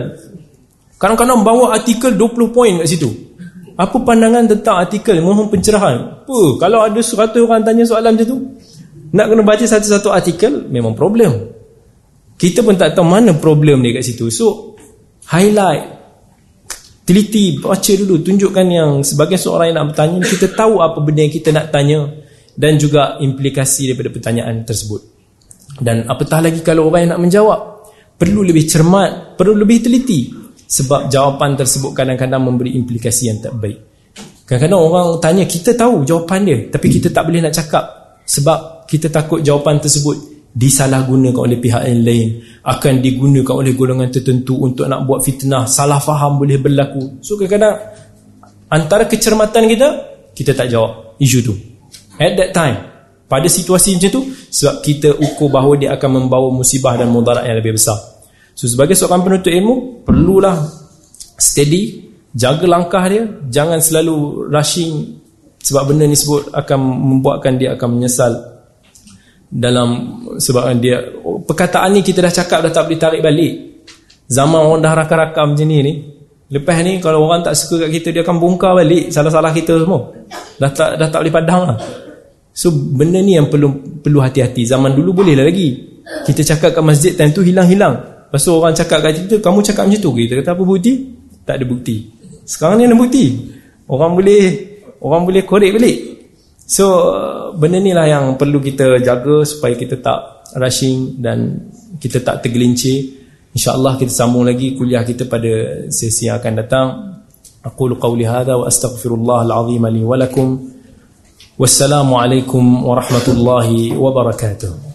kadang-kadang bawa artikel 20 poin kat situ. Apa pandangan tentang artikel mohon pencerahan? Apa kalau ada 100 orang tanya soalan macam tu? Nak kena baca satu-satu artikel memang problem. Kita pun tak tahu mana problem dia kat situ. So, highlight. Teliti, baca dulu. Tunjukkan yang sebagai seorang yang nak bertanya, kita tahu apa benda yang kita nak tanya. Dan juga implikasi daripada pertanyaan tersebut. Dan apatah lagi kalau orang yang nak menjawab. Perlu lebih cermat, perlu lebih teliti. Sebab jawapan tersebut kadang-kadang memberi implikasi yang tak baik. Kadang-kadang orang tanya, kita tahu jawapan dia. Tapi kita tak boleh nak cakap. Sebab kita takut jawapan tersebut disalahgunakan oleh pihak yang lain akan digunakan oleh golongan tertentu untuk nak buat fitnah salah faham boleh berlaku so kadang-kadang antara kecermatan kita kita tak jawab isu tu at that time pada situasi macam tu sebab kita ukur bahawa dia akan membawa musibah dan mudarat yang lebih besar so sebagai seorang penuntut ilmu perlulah steady jaga langkah dia jangan selalu rushing sebab benda ni sebut akan membuatkan dia akan menyesal dalam sebab dia perkataan ni kita dah cakap dah tak boleh tarik balik zaman orang dah rakam-rakam macam ni ni lepas ni kalau orang tak suka kat kita dia akan bongkar balik salah-salah kita semua dah tak dah tak boleh padang lah So benda ni yang perlu perlu hati-hati. Zaman dulu boleh lah lagi. Kita cakap kat masjid time tu hilang-hilang. Lepas tu orang cakap kat kita, kamu cakap macam tu. Kita kata apa bukti? Tak ada bukti. Sekarang ni ada bukti. Orang boleh orang boleh korek balik. So benda ni lah yang perlu kita jaga supaya kita tak rushing dan kita tak tergelincir. InsyaAllah kita sambung lagi kuliah kita pada sesi yang akan datang. Aku qawli hadha wa astaghfirullah al-azim li wa lakum. والسلام عليكم ورحمة الله وبركاته